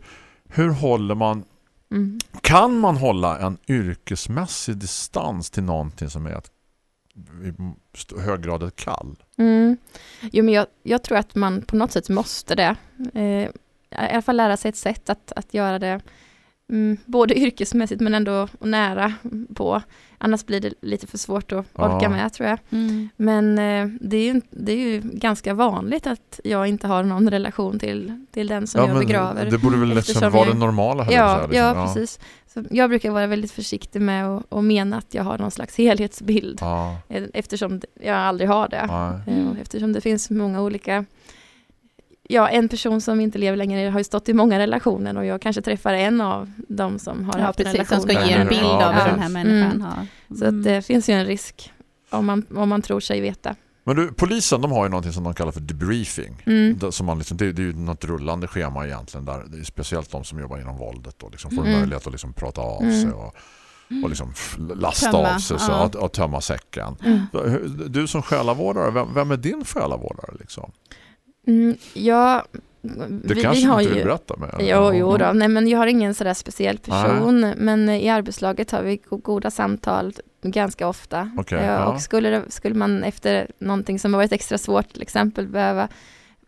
Speaker 3: hur håller man
Speaker 8: Mm.
Speaker 3: kan man hålla en yrkesmässig distans till någonting som är ett, i hög grad ett kall?
Speaker 8: Mm. Jo, men jag, jag tror att man på något sätt måste det. Eh, I alla fall lära sig ett sätt att, att göra det mm, både yrkesmässigt men ändå nära på. Annars blir det lite för svårt att orka
Speaker 3: Ja.
Speaker 8: med tror jag.
Speaker 5: Mm.
Speaker 8: Men eh, det, är ju, det är ju ganska vanligt att jag inte har någon relation till, till den som jag begraver.
Speaker 3: det borde väl liksom
Speaker 8: Eftersom
Speaker 3: vara
Speaker 8: jag-
Speaker 3: det normala. på
Speaker 8: Ja,
Speaker 3: säga,
Speaker 8: ja,
Speaker 3: liksom.
Speaker 8: precis. Så jag brukar vara väldigt försiktig med att och mena att jag har någon slags helhetsbild.
Speaker 3: Ja,
Speaker 8: Eh, Eftersom jag aldrig har det.
Speaker 3: ja,
Speaker 8: och Eftersom det finns många olika Ja, en person som inte lever längre har ju stått i många relationer och jag kanske träffar en av dem som har
Speaker 5: Ja,
Speaker 8: haft en
Speaker 5: precis.
Speaker 8: relation.
Speaker 5: Som ska ge en
Speaker 3: Ja,
Speaker 5: bild
Speaker 3: ja,
Speaker 5: av vad den här människan
Speaker 8: Mm.
Speaker 5: har.
Speaker 8: Så att det finns ju en risk om man, om man tror sig veta.
Speaker 3: Men du, polisen de har ju någonting som de kallar för debriefing.
Speaker 8: Mm.
Speaker 3: Det, som man liksom, det, det är ju något rullande schema egentligen där det är speciellt de som jobbar inom våldet då, liksom får
Speaker 8: Mm.
Speaker 3: möjlighet att liksom prata av
Speaker 8: Mm.
Speaker 3: sig och, och liksom lasta
Speaker 5: Tömma,
Speaker 3: av sig så,
Speaker 5: ja.
Speaker 3: och, och tömma säcken.
Speaker 8: Mm.
Speaker 3: Du som själavårdare, vem, vem är din själavårdare liksom?
Speaker 8: Mm, ja,
Speaker 3: Det
Speaker 8: vi,
Speaker 3: kanske
Speaker 8: vi har
Speaker 3: inte
Speaker 8: ju...
Speaker 3: vill berätta med.
Speaker 8: Jo, jo då. Nej, men jag har ingen sådär speciell
Speaker 3: Nej.
Speaker 8: person. Men i arbetslaget har vi go- goda samtal ganska ofta.
Speaker 3: Okej,
Speaker 8: ja. Och skulle, det, skulle man efter någonting som har varit extra svårt till exempel behöva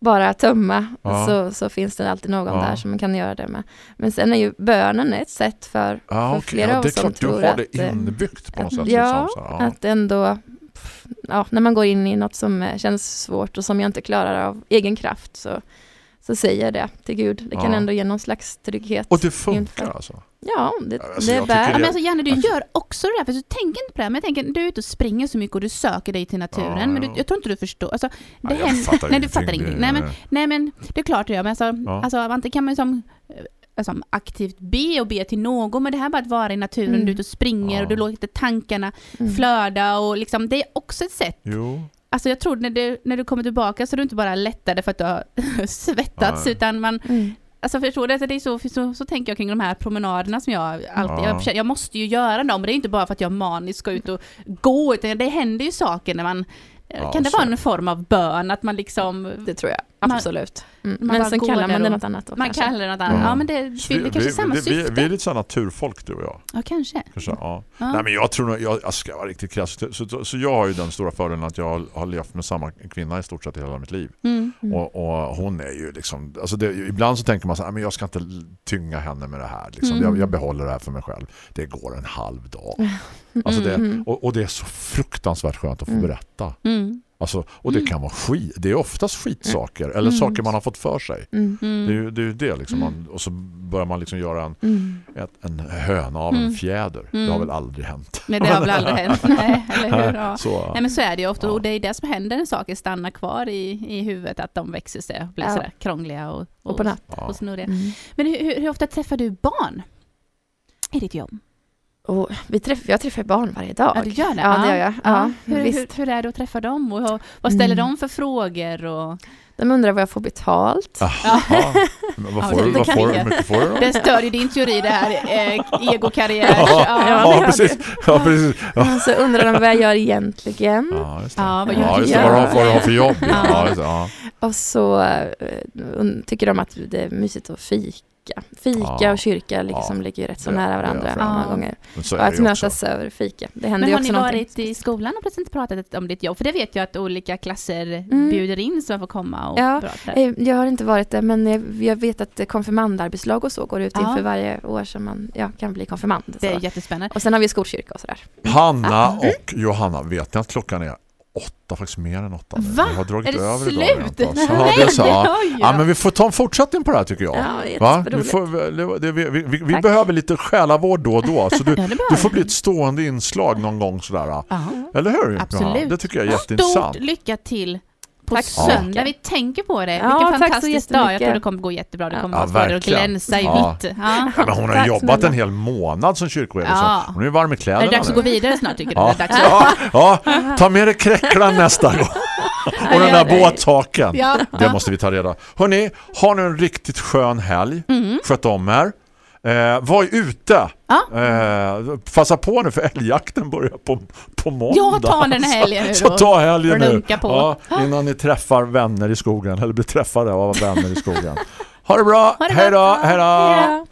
Speaker 8: bara tömma
Speaker 3: Ja.
Speaker 8: så, så finns det alltid någon
Speaker 3: Ja.
Speaker 8: där som man kan göra det med. Men sen är ju bönen ett sätt för,
Speaker 3: Ja,
Speaker 8: för flera
Speaker 3: ja,
Speaker 8: av
Speaker 3: det är
Speaker 8: oss som
Speaker 3: klart du
Speaker 8: tror
Speaker 3: har
Speaker 8: att,
Speaker 3: det inbyggt på något sätt.
Speaker 8: ja,
Speaker 3: liksom,
Speaker 8: att ändå, ja, när man går in i något som eh, känns svårt och som jag inte klarar av egen kraft så, så säger jag det till Gud. Det kan
Speaker 3: Ja.
Speaker 8: ändå ge någon slags trygghet.
Speaker 3: Och det funkar
Speaker 8: inför-
Speaker 3: alltså?
Speaker 8: Ja, det,
Speaker 3: Alltså,
Speaker 8: det bär.
Speaker 5: Ja, men alltså, Janne, du gör också det där, för du tänker inte på det. här, Men jag tänker, du är ute och springer så mycket och du söker dig till naturen.
Speaker 3: Ja,
Speaker 5: men
Speaker 3: ja.
Speaker 5: du, jag tror inte du förstår. Alltså, det
Speaker 3: Nej, jag
Speaker 5: händer-
Speaker 3: fattar
Speaker 5: nej, du fattar ingenting. Nej, men, nej, men det är klart du gör. Men alltså,
Speaker 3: Ja.
Speaker 5: alltså kan man ju som, alltså, aktivt be och be till någon, men det här bara att vara i naturen,
Speaker 8: Mm.
Speaker 5: du är ute och springer
Speaker 3: Ja.
Speaker 5: och du låter tankarna
Speaker 8: Mm.
Speaker 5: flöda och liksom, det är också ett sätt.
Speaker 3: Jo.
Speaker 5: Alltså jag tror när du, när du kommer tillbaka så är du inte bara lättare för att du har svettats,
Speaker 3: Nej.
Speaker 5: utan man,
Speaker 8: Mm.
Speaker 5: Alltså förstår du? Alltså, Det är så, så, så tänker jag kring de här promenaderna som jag alltid,
Speaker 3: Ja.
Speaker 5: jag, jag måste ju göra dem, det är inte bara för att jag maniskt ska ut och gå, utan det händer ju saker när man,
Speaker 3: Ja,
Speaker 5: kan det
Speaker 3: så
Speaker 5: vara
Speaker 3: är
Speaker 5: en form av bön, att man liksom,
Speaker 8: Det tror jag,
Speaker 5: Man-
Speaker 8: absolut. Mm.
Speaker 5: man
Speaker 8: Men
Speaker 5: bara
Speaker 8: sen kallar man det något annat då
Speaker 5: man
Speaker 8: kanske.
Speaker 5: kallar det något annat,
Speaker 3: Ja.
Speaker 5: ja men det
Speaker 3: Så
Speaker 5: fyller kanske samma
Speaker 3: vi,
Speaker 5: syfte.
Speaker 3: vi, vi är lite så här naturfolk du och jag.
Speaker 5: Ja kanske.
Speaker 3: Kanske, ja.
Speaker 5: Ja.
Speaker 3: Nej men jag tror nog, jag, jag ska vara riktigt krass. Så, så, så jag har ju den stora fördelen att jag har, har levt med samma kvinna i stort sett hela mitt liv.
Speaker 5: Mm.
Speaker 8: Mm.
Speaker 3: Och, och hon är ju liksom, alltså det, ibland så tänker man så här, "Nej, men jag ska inte tynga henne med det här. Liksom.
Speaker 5: Mm.
Speaker 3: Jag, jag behåller det här för mig själv. Det går en halv dag. Alltså det,
Speaker 8: Mm.
Speaker 3: och, och det är så fruktansvärt skönt att få
Speaker 8: Mm.
Speaker 3: berätta.
Speaker 5: Mm.
Speaker 3: Alltså, och det
Speaker 5: Mm.
Speaker 3: kan vara skit. Det är oftast skitsaker. Eller
Speaker 5: Mm.
Speaker 3: saker man har fått för sig.
Speaker 8: Mm.
Speaker 5: Mm.
Speaker 3: Det är ju det. Är ju det liksom. man, och så börjar man liksom göra en,
Speaker 8: Mm.
Speaker 3: ett, en höna av en
Speaker 5: Mm.
Speaker 3: fjäder. Det
Speaker 5: Mm.
Speaker 3: har väl aldrig hänt.
Speaker 5: Men det har väl aldrig hänt, nej, eller hur? Ja.
Speaker 3: Så,
Speaker 5: Nej men så är det ju ofta
Speaker 3: Ja.
Speaker 5: och det är det som händer när saker stannar kvar i, i huvudet, att de växer sig och blir
Speaker 8: Ja.
Speaker 5: sådär krångliga och,
Speaker 8: Och på natt.
Speaker 3: ja.
Speaker 5: och snurriga.
Speaker 8: Mm.
Speaker 5: Men hur, hur, hur ofta träffar du barn i ditt jobb?
Speaker 8: Och vi träff, jag träffar barn varje dag.
Speaker 5: Ja, du gör det?
Speaker 8: Ja, det gör jag. Ja,
Speaker 5: hur, hur,
Speaker 8: visst.
Speaker 5: hur är det att träffa dem? Och hur- vad ställer
Speaker 8: Mm.
Speaker 5: de för frågor? Och...
Speaker 8: De undrar vad jag får betalt.
Speaker 3: Men vad
Speaker 5: Ja,
Speaker 3: får
Speaker 5: det
Speaker 3: Vad får. Hur mycket får du då?
Speaker 5: Det stödjer din teori det här, eh, egokarriär.
Speaker 3: Ja,
Speaker 5: Ja.
Speaker 3: ja, precis. Ja, precis. Ja.
Speaker 8: Och så undrar de vad jag gör egentligen.
Speaker 3: Ja, just det.
Speaker 5: Ja, vad gör
Speaker 3: ja, just det. Vad har, du har för jobb. Ja,
Speaker 5: Ja.
Speaker 3: just det. Ja.
Speaker 8: Och så eh, tycker de att det är mysigt att fika. Fika
Speaker 3: Ja.
Speaker 8: och kyrka liksom
Speaker 3: Ja.
Speaker 8: ligger ju rätt så nära varandra
Speaker 3: för-
Speaker 8: många
Speaker 5: Ja.
Speaker 8: gånger.
Speaker 3: Men så
Speaker 8: Och att
Speaker 3: det ju också.
Speaker 8: mötas över fika. Det händer
Speaker 5: Men
Speaker 8: ju
Speaker 5: har
Speaker 8: också
Speaker 5: ni
Speaker 8: någonting.
Speaker 5: varit i skolan och precis pratat om ditt jobb? För det vet jag att olika klasser
Speaker 8: Mm.
Speaker 5: bjuder in så man får komma och
Speaker 8: Ja,
Speaker 5: prata.
Speaker 8: Eh, Jag har inte varit det, men jag- vet att konfirmandarbetslag och så går ut
Speaker 5: Ja.
Speaker 8: inför varje år som man ja, kan bli konfirmand.
Speaker 5: Det är
Speaker 8: Så.
Speaker 5: jättespännande.
Speaker 8: Och sen har vi skolkyrka och sådär.
Speaker 3: Hanna
Speaker 8: Mm.
Speaker 3: och Johanna, vet ni att klockan är åtta, faktiskt mer än åtta.
Speaker 5: Va?
Speaker 3: Vi har dragit
Speaker 5: Är det
Speaker 3: över
Speaker 5: slut?
Speaker 3: idag. ja, det är så, ja. ja, men vi får ta en fortsättning på det här tycker jag.
Speaker 8: Ja,
Speaker 3: Va? Vi, får, vi, vi, vi, vi behöver lite själavård då och då. Så du,
Speaker 5: Ja,
Speaker 3: du får bli ett stående inslag någon gång sådär.
Speaker 5: Ja.
Speaker 3: Eller hur?
Speaker 5: Absolut.
Speaker 3: Ja, det tycker jag är jätteintressant.
Speaker 5: Stort lycka till på
Speaker 8: Tack så
Speaker 5: söndag.
Speaker 8: mycket.
Speaker 5: Vi tänker på det.
Speaker 8: Ja,
Speaker 5: Vilken
Speaker 8: tack så
Speaker 5: fantastisk dag. Jag tror det kommer gå jättebra. Det
Speaker 8: Ja.
Speaker 5: kommer
Speaker 3: Ja,
Speaker 5: det att glänsa i
Speaker 3: Ja.
Speaker 5: vitt. Ja.
Speaker 3: Ja, men hon har
Speaker 8: Tack
Speaker 3: jobbat
Speaker 8: snälla.
Speaker 3: en hel månad som kyrkoherde.
Speaker 5: Ja.
Speaker 3: Så hon är varm i
Speaker 5: Är
Speaker 3: kläderna
Speaker 5: det dags att gå vidare snart tycker du?
Speaker 3: Ja.
Speaker 5: Är att...
Speaker 3: Ja, ja, ta med dig kräcklan nästa gång. Och den där båthaken.
Speaker 5: Ja.
Speaker 3: Det måste vi ta reda. Hörrni, ha nu en riktigt skön helg.
Speaker 5: Mm.
Speaker 3: Sköt om er. Eh, var ute.
Speaker 5: Ja.
Speaker 3: Eh, passa på nu för älgjakten börjar på, på måndag.
Speaker 5: Ja, ta den här helgen nu
Speaker 3: Så, så ta helgen nu. Ja, innan ni träffar vänner i skogen. Eller blir träffade av vänner i skogen. Ha det bra.
Speaker 5: Ha det
Speaker 3: Hej då. Hej då.